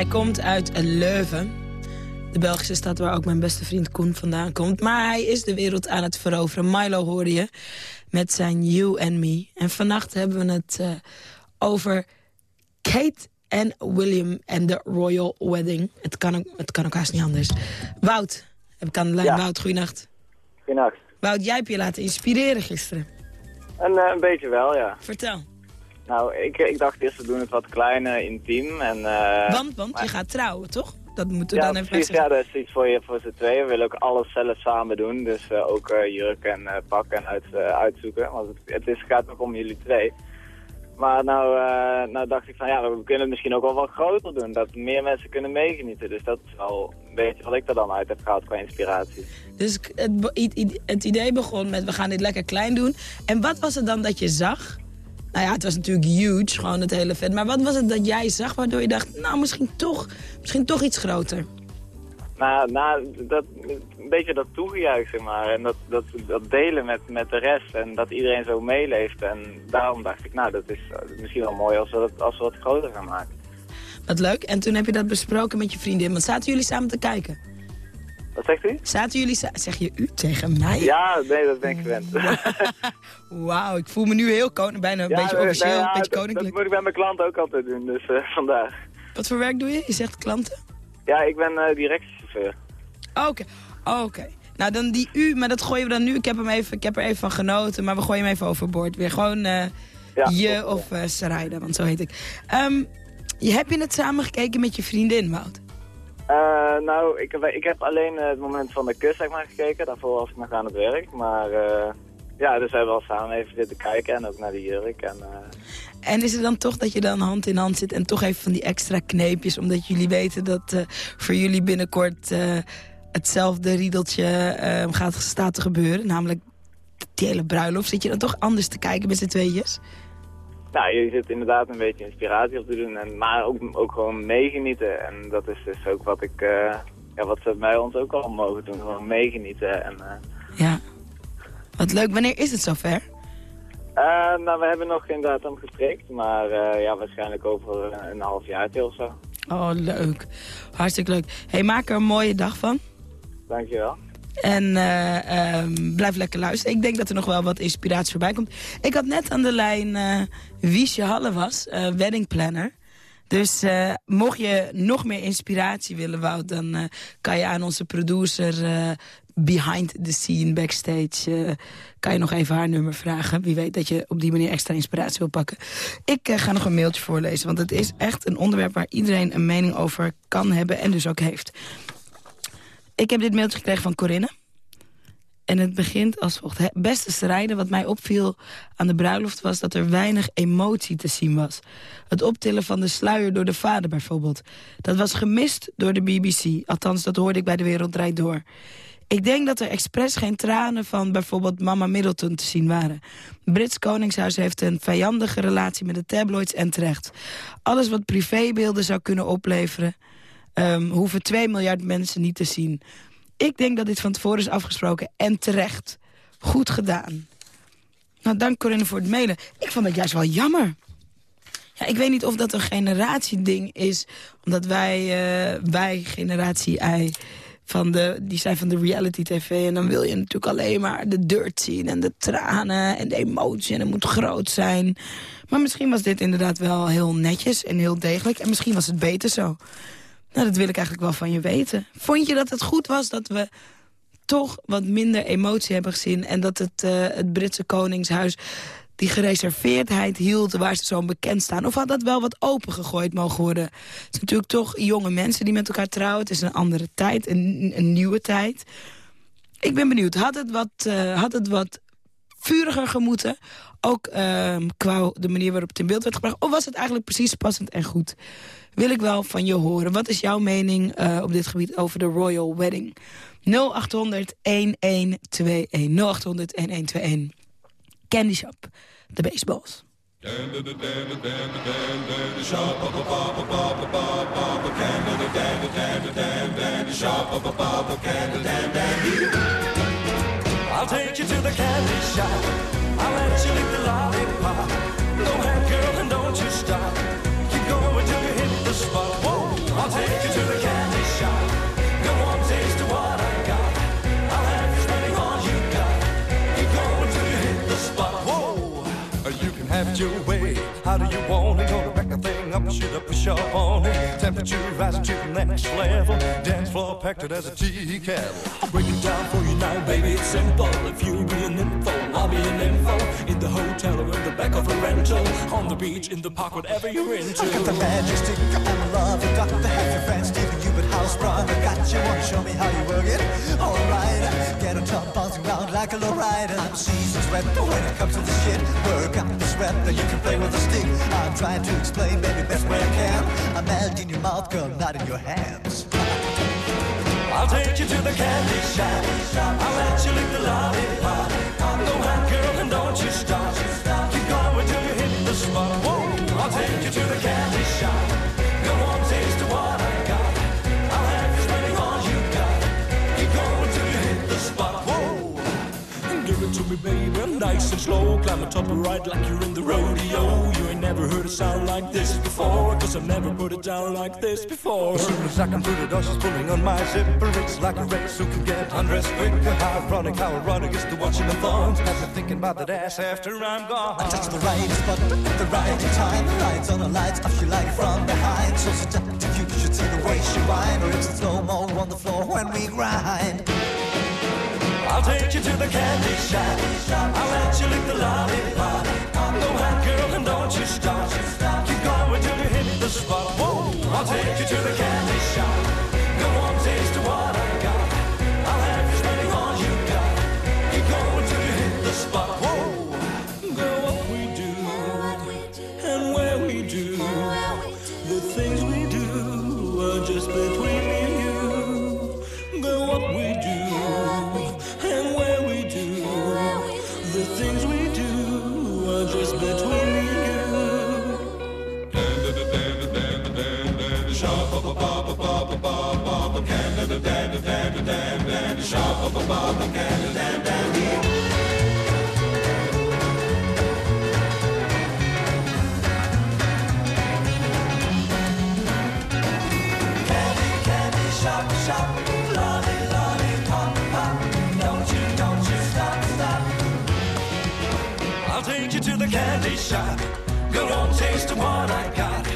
Speaker 3: Hij komt uit Leuven. De Belgische stad waar ook mijn beste vriend Koen vandaan komt. Maar hij is de wereld aan het veroveren. Milo hoorde je met zijn You and Me. En vannacht hebben we het eh, over Kate en William en de Royal Wedding. Het kan, ook, het kan ook haast niet anders. Wout, heb ik aan de lijn.
Speaker 18: Ja.
Speaker 3: Wout, goeienacht.
Speaker 18: Goedenacht.
Speaker 3: Wout, jij hebt je laten inspireren gisteren.
Speaker 18: Een, eh, een beetje wel, ja.
Speaker 3: Vertel.
Speaker 18: Nou, ik, ik dacht eerst we doen het wat kleiner, intiem. En, eh,
Speaker 3: want want je gaat trouwen, toch? Dat moeten we
Speaker 18: ja,
Speaker 3: dan even
Speaker 18: precies. Ja, dat is iets voor, je, voor z'n tweeën. We willen ook alles zelf samen doen. Dus eh, ook eh, jurk en pak en uit, uitzoeken. Want het, het is, gaat ook om jullie twee. Maar nou, nou dacht ik van ja, we kunnen het misschien ook wel wat groter doen. Dat meer mensen kunnen meegenieten. Dus dat is wel een beetje wat ik er dan uit heb gehaald qua inspiratie.
Speaker 3: Dus het, het idee begon met we gaan dit lekker klein doen. En wat was het dan dat je zag? Nou ja, het was natuurlijk huge, gewoon het hele vet. Maar wat was het dat jij zag waardoor je dacht, nou misschien toch, misschien toch iets groter?
Speaker 18: Nou, nou dat, een beetje dat toegejuich, zeg maar. En dat, dat, dat delen met, met de rest. En dat iedereen zo meeleeft. En daarom dacht ik, nou, dat is eh, misschien wel mooi als we dat, als we dat groter gaan maken.
Speaker 3: Wat leuk. En toen heb je dat besproken met je vriendin. Want zaten jullie samen te kijken?
Speaker 18: Wat zegt u?
Speaker 3: Zaten jullie Zeg je u tegen mij?
Speaker 18: Ja, nee, dat ben ik gewend. *laughs*
Speaker 3: Wauw, ik voel me nu heel koning, bijna een
Speaker 18: Ja,
Speaker 3: beetje
Speaker 18: nee,
Speaker 3: officieel,
Speaker 18: ja,
Speaker 3: een beetje koninklijk.
Speaker 18: Dat moet ik bij mijn klanten ook altijd doen, dus eh, vandaag.
Speaker 3: Wat voor werk doe je? Je zegt klanten?
Speaker 18: Ja, ik ben eh directiechauffeur.
Speaker 3: Oké, oké. Nou, dan die U, maar dat gooien we dan nu. Ik heb, hem even, ik heb er even van genoten, maar we gooien hem even overboord. Weer gewoon eh, je of eh Sarayda, want zo heet ik. Ehm, je, heb je het samen gekeken met je vriendin, Wout?
Speaker 18: Eh, nou, ik, heb- ik heb alleen het moment van de kus zeg maar, gekeken. Daarvoor was ik nog aan het werk. Maar eh, ja, dus we hebben al samen even zitten kijken en ook naar die jurk. En, eh,
Speaker 3: En is het dan toch dat je dan hand in hand zit en toch even van die extra kneepjes... omdat jullie weten dat voor jullie binnenkort hetzelfde riedeltje gaat staan te gebeuren? Namelijk die hele bruiloft. Zit je dan toch anders te kijken met z'n tweetjes?
Speaker 18: Nou, je zit inderdaad een beetje inspiratie op te doen, en, maar ook, ook gewoon meegenieten. En dat is dus ook wat ik, eh, ja, wat ze bij ons ook al mogen doen, gewoon meegenieten. En, eh,
Speaker 3: Ja. Wat leuk. Wanneer is het zover?
Speaker 18: eh, nou, we hebben nog geen datum gesprekt, maar ja, waarschijnlijk over een, een half jaar of zo.
Speaker 3: Oh, leuk. Hartstikke leuk. hey, maak er een mooie dag van.
Speaker 18: Dankjewel.
Speaker 3: En eh, ehm, blijf lekker luisteren. Ik denk dat er nog wel wat inspiratie voorbij komt. Ik had net aan de lijn eh Wiesje Halle was, eh, wedding planner. Dus mocht je nog meer inspiratie willen, Wout... dan kan je aan onze producer eh, behind the scene, backstage... kan je nog even haar nummer vragen. Wie weet dat je op die manier extra inspiratie wil pakken. Ik ga nog een mailtje voorlezen, want het is echt een onderwerp... waar iedereen een mening over kan hebben en dus ook heeft. Ik heb dit mailtje gekregen van Corinne. En het begint als volgt. Het beste strijden wat mij opviel aan de bruiloft was dat er weinig emotie te zien was. Het optillen van de sluier door de vader bijvoorbeeld. Dat was gemist door de BBC. Althans, dat hoorde ik bij De Wereld Door. Ik denk dat er expres geen tranen van bijvoorbeeld mama Middleton te zien waren. Brits Koningshuis heeft een vijandige relatie met de tabloids en terecht. Alles wat privébeelden zou kunnen opleveren... ehm, hoeven 2 miljard mensen niet te zien. Ik denk dat dit van tevoren is afgesproken en terecht. Goed gedaan. Nou, dank Corinne voor het mailen. Ik vond het juist wel jammer. Ja, ik weet niet of dat een generatieding is. Omdat wij, eh, wij generatie I, van de, die zijn van de reality tv. En dan wil je natuurlijk alleen maar de dirt zien. En de tranen en de emotie. En het moet groot zijn. Maar misschien was dit inderdaad wel heel netjes en heel degelijk. En misschien was het beter zo. Nou, dat wil ik eigenlijk wel van je weten. Vond je dat het goed was dat we toch wat minder emotie hebben gezien... en dat het, eh, het Britse Koningshuis die gereserveerdheid hield... waar ze zo bekend staan? Of had dat wel wat open gegooid mogen worden? Het zijn natuurlijk toch jonge mensen die met elkaar trouwen. Het is een andere tijd, een, een nieuwe tijd. Ik ben benieuwd, had het wat, eh, had het wat vuriger gemoeten? Ook ehm, qua de manier waarop het in beeld werd gebracht. Of was het eigenlijk precies passend en goed? Wil ik wel van je horen. Wat is jouw mening eh, op dit gebied over de Royal Wedding? 0800 1121. 0800 1121. Candy Shop, de baseballs.
Speaker 19: I'll take you to the candy shop. I'll let you the. Go and don't you stop. The spot. Whoa! I'll take you to the candy shop. Go on, taste what I got. I'll have you spending all you got. Keep going till you hit the spot. Whoa! You can have your way. How do you want it? Gonna back up, shoot up, on it. Temperature rising to the next level. Dance floor packed it as a tea kettle. I'll break it down for you now, baby. It's simple. If you be an info, I'll be an info. In the hotel or in the back of a rental. On the beach, in the park, whatever you're into.
Speaker 20: I got the magic stick and love. You got have your friends stealing you, but house sprung. I got you, wanna show me how you work it? Alright, get on top, bouncing around like a low rider. I'm seasoned sweat when it comes to the shit. Work up the sweat, then you can play with a stick. I'm trying to explain, baby, best way I can. I'm melting in your mouth, girl, not in your hands.
Speaker 19: I'll take you to the candy shop. I'll let you lick the lollipop. Me, baby, nice and slow. Climb on top and ride like you're in the rodeo. You ain't never heard a sound like this before. Cause I've never put it down like this before.
Speaker 20: As soon as I come through the door, she's pulling on my zipper. It's like a race who can get undressed quicker. How ironic, how ironic is to watching the thongs. I've been thinking about that ass after I'm gone. I touch the right spot at the right time. The lights on the lights off, she like it from behind. So seductive, you should see the way she whine. Or it's a slow mo on the floor when we grind.
Speaker 19: I'll take you to the candy shop. I'll let you lick the lollipop. Go ahead, girl, and don't you stop. Keep going till you hit the spot. Whoa! I'll take you to the candy shop. I'll
Speaker 20: take you to the candy shop. Go on, taste of what I got.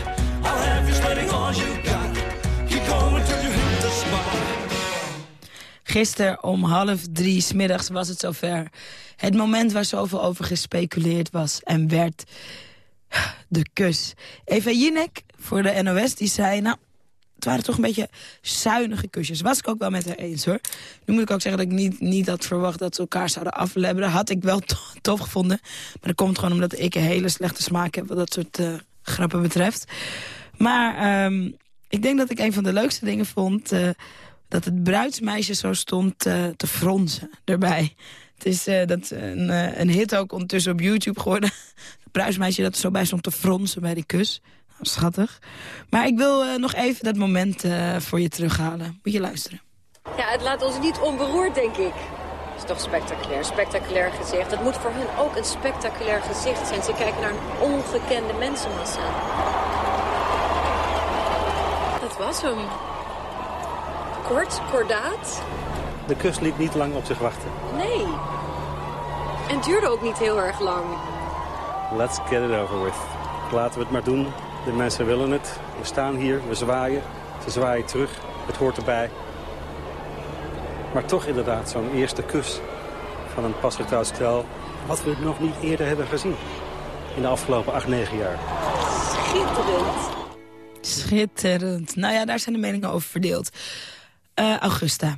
Speaker 3: Gisteren om half drie smiddags was het zover. Het moment waar zoveel over gespeculeerd was en werd. De kus. Eva Jinek voor de NOS die zei... nou, het waren toch een beetje zuinige kusjes. Was ik ook wel met haar eens hoor. Nu moet ik ook zeggen dat ik niet, niet had verwacht dat ze elkaar zouden aflebberen. Had ik wel to- tof gevonden. Maar dat komt gewoon omdat ik een hele slechte smaak heb... wat dat soort eh, grappen betreft. Maar ehm, ik denk dat ik een van de leukste dingen vond... eh, dat het bruidsmeisje zo stond eh, te fronsen erbij. Het is eh, dat een, eh, een hit ook ondertussen op YouTube geworden. *laughs* Het bruidsmeisje dat er zo bij stond te fronsen bij die kus. Nou, schattig. Maar ik wil eh, nog even dat moment eh, voor je terughalen. Moet je luisteren.
Speaker 10: Ja, het laat ons niet onberoerd, denk ik. Dat is toch spectaculair, spectaculair gezicht. Het moet voor hen ook een spectaculair gezicht zijn. Ze kijken naar een ongekende mensenmassa. Dat was hem. Kort, kordaat.
Speaker 11: De kus liet niet lang op zich wachten.
Speaker 10: Nee. En het duurde ook niet heel erg lang.
Speaker 11: Let's get it over with. Laten we het maar doen. De mensen willen het. We staan hier, we zwaaien. Ze zwaaien terug. Het hoort erbij. Maar toch inderdaad zo'n eerste kus van een pas getrouwd stel... wat we nog niet eerder hebben gezien in de afgelopen acht, negen jaar.
Speaker 10: Schitterend.
Speaker 3: Schitterend. Nou ja, daar zijn de meningen over verdeeld. Eh, Augusta.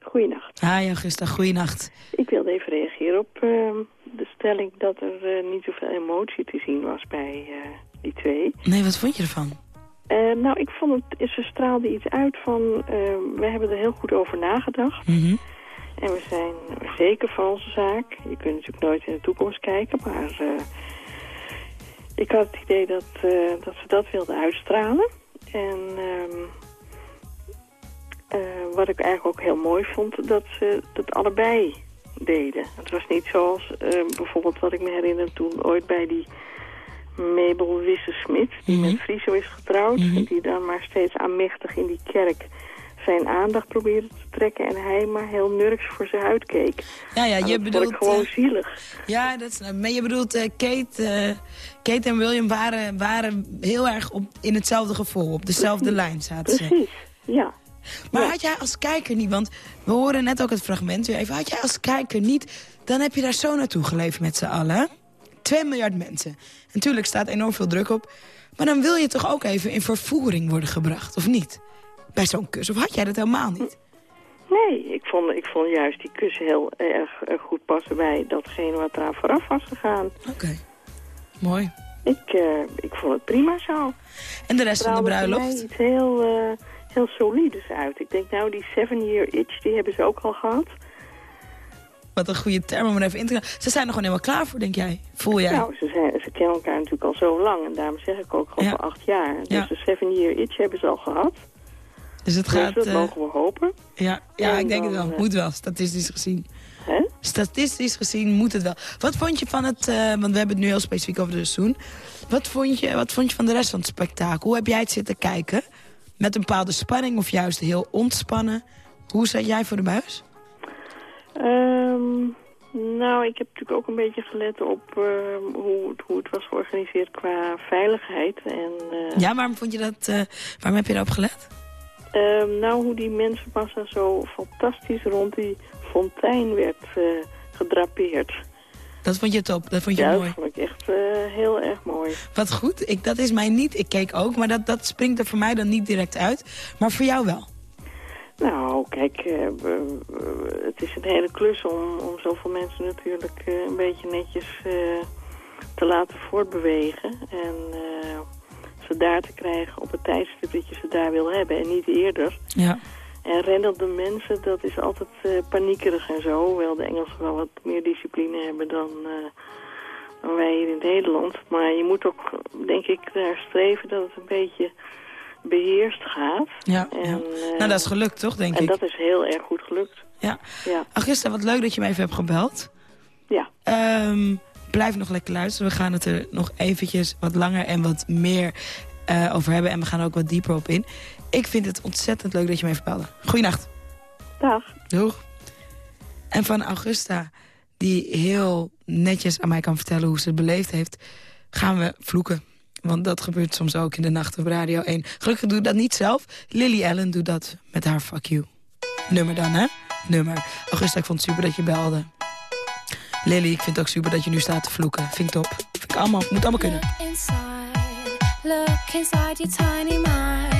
Speaker 21: Goeienacht.
Speaker 3: Hi Augusta, goeienacht.
Speaker 21: Ik wilde even reageren op eh, de stelling dat er eh, niet zoveel emotie te zien was bij eh, die twee.
Speaker 3: Nee, wat vond je ervan?
Speaker 21: Eh, nou, ik vond het, ze straalde iets uit van, eh, we hebben er heel goed over nagedacht.
Speaker 3: Mhm.
Speaker 21: En we zijn zeker van onze zaak. Je kunt natuurlijk nooit in de toekomst kijken, maar ik had het idee dat, dat ze dat wilden uitstralen. En eh, wat ik eigenlijk ook heel mooi vond, dat ze dat allebei deden. Het was niet zoals eh, bijvoorbeeld wat ik me herinner toen ooit bij die Mabel Wisse-Smit, die met Friso is getrouwd, die dan maar steeds aanmächtig in die kerk zijn aandacht probeerde te trekken en hij maar heel nurks voor ze uitkeek.
Speaker 3: Ja, ja,
Speaker 21: Nou,
Speaker 3: je
Speaker 21: dat vond
Speaker 3: bedoelt...
Speaker 21: ik gewoon
Speaker 3: eh,
Speaker 21: zielig.
Speaker 3: Ja, dat is, maar je bedoelt Kate, Kate en William waren, waren heel erg op, in hetzelfde gevoel, op dezelfde lijn zaten ze.
Speaker 21: Precies, ja.
Speaker 3: Maar had jij als kijker niet, want we horen net ook het fragment weer even. Had jij als kijker niet, dan heb je daar zo naartoe geleefd met z'n allen. 2 miljard mensen. Natuurlijk staat enorm veel druk op. Maar dan wil je toch ook even in vervoering worden gebracht, of niet? Bij zo'n kus, of had jij dat helemaal niet?
Speaker 21: Nee, ik vond, ik vond juist die kus heel erg eh, goed passen bij datgene wat eraan vooraf was gegaan.
Speaker 3: Oké, mooi.
Speaker 21: Ik, eh, ik vond het prima zo.
Speaker 3: En de rest van de bruiloft?
Speaker 21: iets heel, eh, heel solides uit. Ik denk nou, die seven year itch, die hebben ze ook al gehad.
Speaker 3: Wat een goede term om er even in te gaan. Ze zijn er gewoon helemaal klaar voor, denk jij? Voel jij?
Speaker 21: Nou, ze, zijn, ze kennen elkaar natuurlijk al zo lang. En daarom zeg ik ook gewoon
Speaker 3: Ja.
Speaker 21: voor acht jaar. Dus
Speaker 3: Ja.
Speaker 21: de seven year itch hebben ze al gehad.
Speaker 3: dus het
Speaker 21: Dus
Speaker 3: gaat...
Speaker 21: dat
Speaker 3: eh,
Speaker 21: mogen we hopen.
Speaker 3: ja, ja
Speaker 21: En
Speaker 3: ik denk het wel.
Speaker 21: eh,
Speaker 3: Moet wel, statistisch gezien.
Speaker 21: Hè?
Speaker 3: Statistisch gezien moet het wel. Wat vond je van het, eh, want we hebben het nu heel specifiek over het seizoen. Wat vond, je, wat vond je van de rest van het spektakel? Hoe heb jij het zitten kijken? Met een bepaalde spanning of juist heel ontspannen? Hoe zat jij voor de buis?
Speaker 21: Ehm, nou, ik heb natuurlijk ook een beetje gelet op ehm, hoe, het, hoe het was georganiseerd qua veiligheid. En, eh,
Speaker 3: Ja, waarom vond je dat, eh, waarom heb je daarop gelet?
Speaker 21: ehm, nou, hoe die mensenmassa zo fantastisch rond die fontein werd eh, gedrapeerd.
Speaker 3: Dat vond je top, dat vond je
Speaker 21: ja,
Speaker 3: mooi.
Speaker 21: dat vond ik echt eh, heel erg mooi.
Speaker 3: Wat goed, ik, dat is mij niet, ik keek ook, maar dat, dat springt er voor mij dan niet direct uit. Maar voor jou wel.
Speaker 21: Nou, kijk, eh, het is een hele klus om, om zoveel mensen natuurlijk eh, een beetje netjes te laten voortbewegen. En ze daar te krijgen op het tijdstip dat je ze daar wil hebben en niet eerder.
Speaker 3: Ja.
Speaker 21: En rennende mensen, dat is altijd eh, paniekerig en zo. Hoewel de Engelsen wel wat meer discipline hebben dan, eh, dan wij hier in Nederland. Maar je moet ook, denk ik, daar streven dat het een beetje beheerst gaat.
Speaker 3: Ja,
Speaker 21: En,
Speaker 3: ja.
Speaker 21: eh,
Speaker 3: Nou, dat is gelukt, toch, denk
Speaker 21: en
Speaker 3: ik?
Speaker 21: dat is heel erg goed gelukt.
Speaker 3: Ja.
Speaker 21: Ja.
Speaker 3: Augusta, wat leuk dat je me even hebt gebeld.
Speaker 21: Ja.
Speaker 3: Ehm, blijf nog lekker luisteren. We gaan het er nog eventjes wat langer en wat meer over hebben. En we gaan er ook wat dieper op in. Ik vind het ontzettend leuk dat je me even belde. Goeienacht.
Speaker 21: Dag.
Speaker 3: Doeg. En van Augusta, die heel netjes aan mij kan vertellen hoe ze het beleefd heeft... gaan we vloeken. Want dat gebeurt soms ook in de nacht op Radio 1. Gelukkig doe ik dat niet zelf. Lily Allen doet dat met haar Fuck You. Nummer dan, hè? Nummer. Augusta, ik vond het super dat je belde. Lily, ik vind het ook super dat je nu staat te vloeken. Vind ik top. Vind ik allemaal, moet allemaal kunnen.
Speaker 15: inside. Look inside your tiny mind,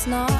Speaker 15: it's not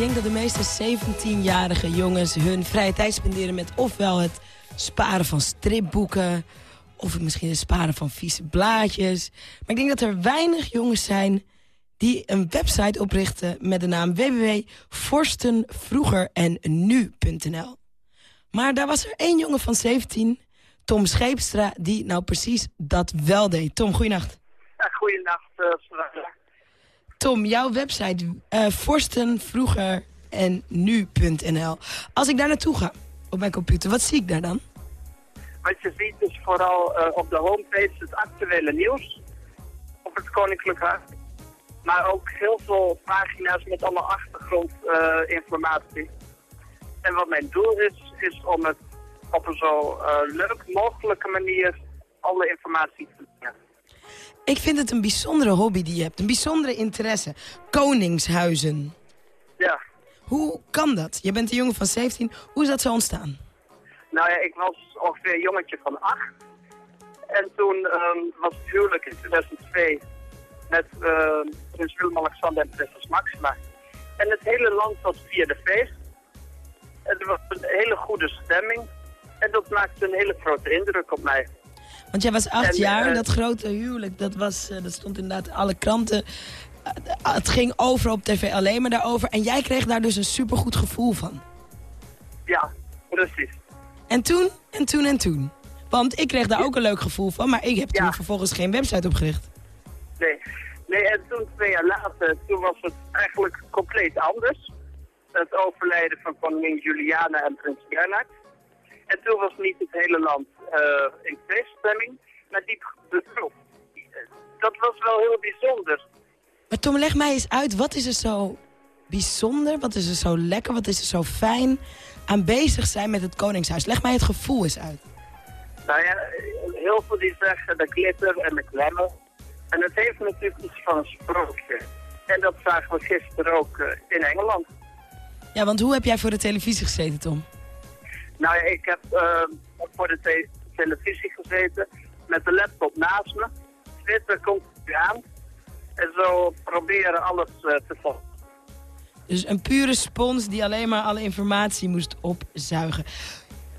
Speaker 3: Denk dat de meeste 17-jarige jongens hun vrije tijd spenderen met ofwel het sparen van stripboeken... of misschien het sparen van vieze blaadjes. Maar ik denk dat er weinig jongens zijn die een website oprichten... met de naam www.vorstenvroegerennnu.nl. Maar daar was er één jongen van 17, Tom Scheepstra... die nou precies dat wel deed. Tom, goeienacht.
Speaker 22: Ja, goeienacht, Sarah.
Speaker 3: Tom, jouw website eh vorstenvroegerennnu.nl. Als ik daar naartoe ga op mijn computer, wat zie ik daar dan?
Speaker 22: Wat je ziet is vooral eh, op de homepage het actuele nieuws op het Koninklijk Huis. Maar ook heel veel pagina's met allemaal achtergrondinformatie. en wat mijn doel is, is om het op een zo eh, leuk mogelijke manier alle informatie te brengen.
Speaker 3: Ik vind het een bijzondere hobby die je hebt. Een bijzondere interesse. Koningshuizen.
Speaker 22: Ja.
Speaker 3: Hoe kan dat? Je bent een jongen van 17. Hoe is dat zo ontstaan?
Speaker 22: Nou ja, ik was ongeveer een jongetje van acht. En toen ehm, was het huwelijk in 2002 met uh, prins Willem-Alexander en prinses Maxima. En het hele land was vierde feest. En er was een hele goede stemming. En dat maakte een hele grote indruk op mij.
Speaker 3: Want jij was acht
Speaker 22: En,
Speaker 3: jaar,
Speaker 22: eh,
Speaker 3: dat grote huwelijk, dat, was, eh, dat stond inderdaad in alle kranten. Eh, het ging overal op tv alleen maar daarover. En jij kreeg daar dus een supergoed gevoel van.
Speaker 22: Ja, precies.
Speaker 3: En toen, en toen, en toen. Want ik kreeg daar ook een leuk gevoel van, maar ik heb toen vervolgens geen website opgericht.
Speaker 22: Nee. nee, en toen twee jaar later, toen was het eigenlijk compleet anders. Het overlijden van koningin Juliana en prins Bernhard. En toen was niet het hele land eh, in feeststemming, maar diep bedroefd. Dat was wel heel bijzonder.
Speaker 3: Maar Tom, leg mij eens uit, wat is er zo bijzonder, wat is er zo lekker, wat is er zo fijn aan bezig zijn met het Koningshuis? Leg mij het gevoel eens uit.
Speaker 22: Nou ja, heel veel die zeggen de glitter en de glamour. En het heeft natuurlijk iets van een sprookje. En dat zagen we gisteren ook eh, in Engeland.
Speaker 3: Ja, want hoe heb jij voor de televisie gezeten, Tom?
Speaker 22: Nou ja, ik heb eh, voor de te- televisie gezeten met de laptop naast me. Twitter komt aan. En zo proberen alles eh, te volgen.
Speaker 3: Dus een pure spons die alleen maar alle informatie moest opzuigen.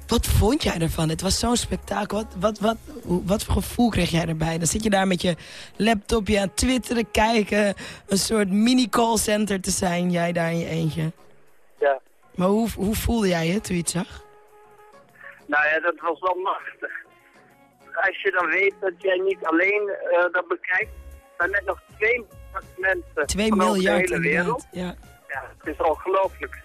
Speaker 3: Wat vond jij ervan? Het was zo'n spektakel. Wat, wat, wat, wat voor gevoel kreeg jij erbij? Dan zit je daar met je laptopje aan twitteren, kijken. Een soort mini-callcenter te zijn, jij daar in je eentje.
Speaker 22: Ja.
Speaker 3: Maar hoe, hoe voelde jij je toen je het zag?
Speaker 22: Nou ja, dat was wel machtig. Als je dan weet dat jij niet alleen eh, dat bekijkt, maar net nog twee miljard mensen
Speaker 3: Twee miljard
Speaker 22: de hele wereld.
Speaker 3: Ja,
Speaker 22: het is ongelooflijk.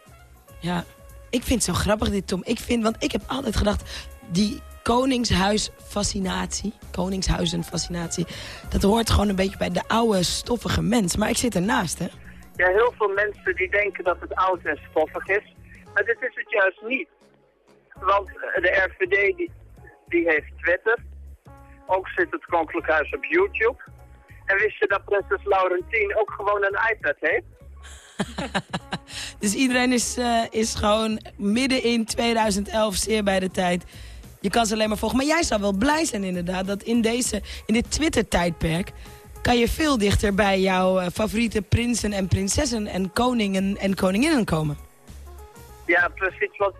Speaker 3: Ja, ik vind het zo grappig dit, Tom. Ik vind, want ik heb altijd gedacht, die koningshuisfascinatie, koningshuizenfascinatie, dat hoort gewoon een beetje bij de oude, stoffige mens. Maar ik zit ernaast, hè?
Speaker 22: Ja, heel veel mensen die denken dat het oud en stoffig is. Maar dit is het juist niet. Want eh, de RVD die, die heeft Twitter. Ook zit het Koninklijk Huis op YouTube. En wist je dat prinses Laurentien ook gewoon een iPad heeft? *laughs*
Speaker 3: Dus iedereen is, eh, is gewoon midden in 2011 zeer bij de tijd. Je kan ze alleen maar volgen. Maar jij zou wel blij zijn inderdaad dat in, deze, in dit Twitter-tijdperk... kan je veel dichter bij jouw eh, favoriete prinsen en prinsessen en koningen en koninginnen komen.
Speaker 22: Ja, precies. Want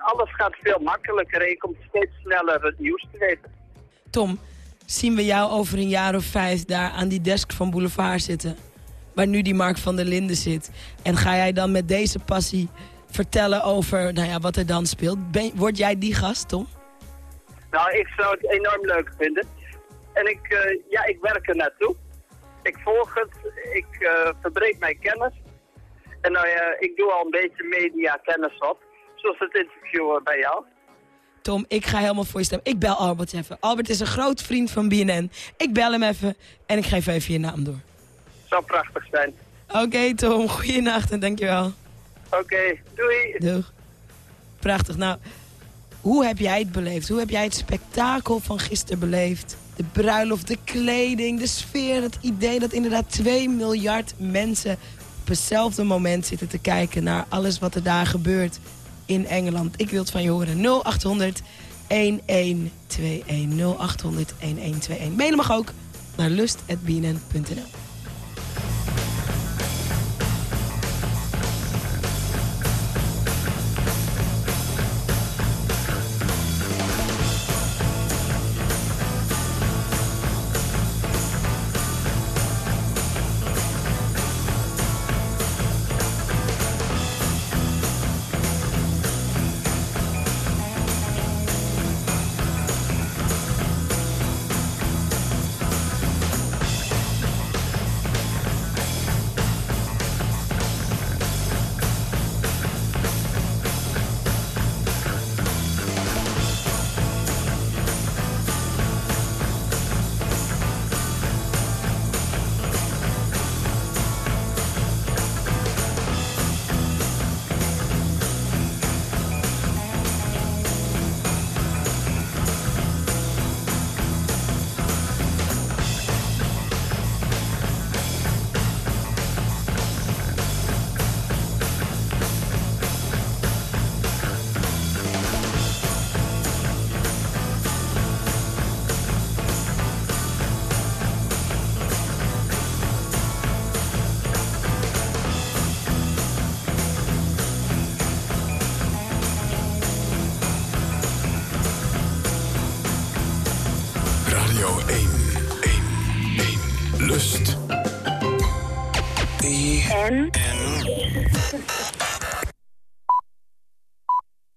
Speaker 22: alles gaat veel makkelijker en je komt steeds sneller het nieuws te weten.
Speaker 3: Tom, zien we jou over een jaar of vijf daar aan die desk van Boulevard zitten? Waar nu die Mark van der Linden zit. En ga jij dan met deze passie vertellen over nou ja, wat er dan speelt? Ben, word jij die gast, Tom?
Speaker 22: Nou, ik zou het enorm leuk vinden. En ik, eh, ja, ik werk er naartoe. Ik volg het, ik eh, verbreed mijn kennis. En nou ja, ik doe al een beetje media kennis op. Zoals het interview eh, bij jou.
Speaker 3: Tom, ik ga helemaal voor je stemmen. Ik bel Albert even. Albert is een groot vriend van BNN. Ik bel hem even en ik geef even je naam door.
Speaker 22: Zou prachtig zijn.
Speaker 3: Oké, Tom. Goeienacht en dankjewel.
Speaker 22: Oké, doei.
Speaker 3: Doeg. Prachtig. Nou, hoe heb jij het beleefd? Hoe heb jij het spektakel van gisteren beleefd? De bruiloft, de kleding, de sfeer, het idee dat inderdaad 2 miljard mensen op hetzelfde moment zitten te kijken naar alles wat er daar gebeurt in Engeland. Ik wil het van je horen. 0800 1121 0800 1121. Mailen mag ook naar lust.bnn.nl.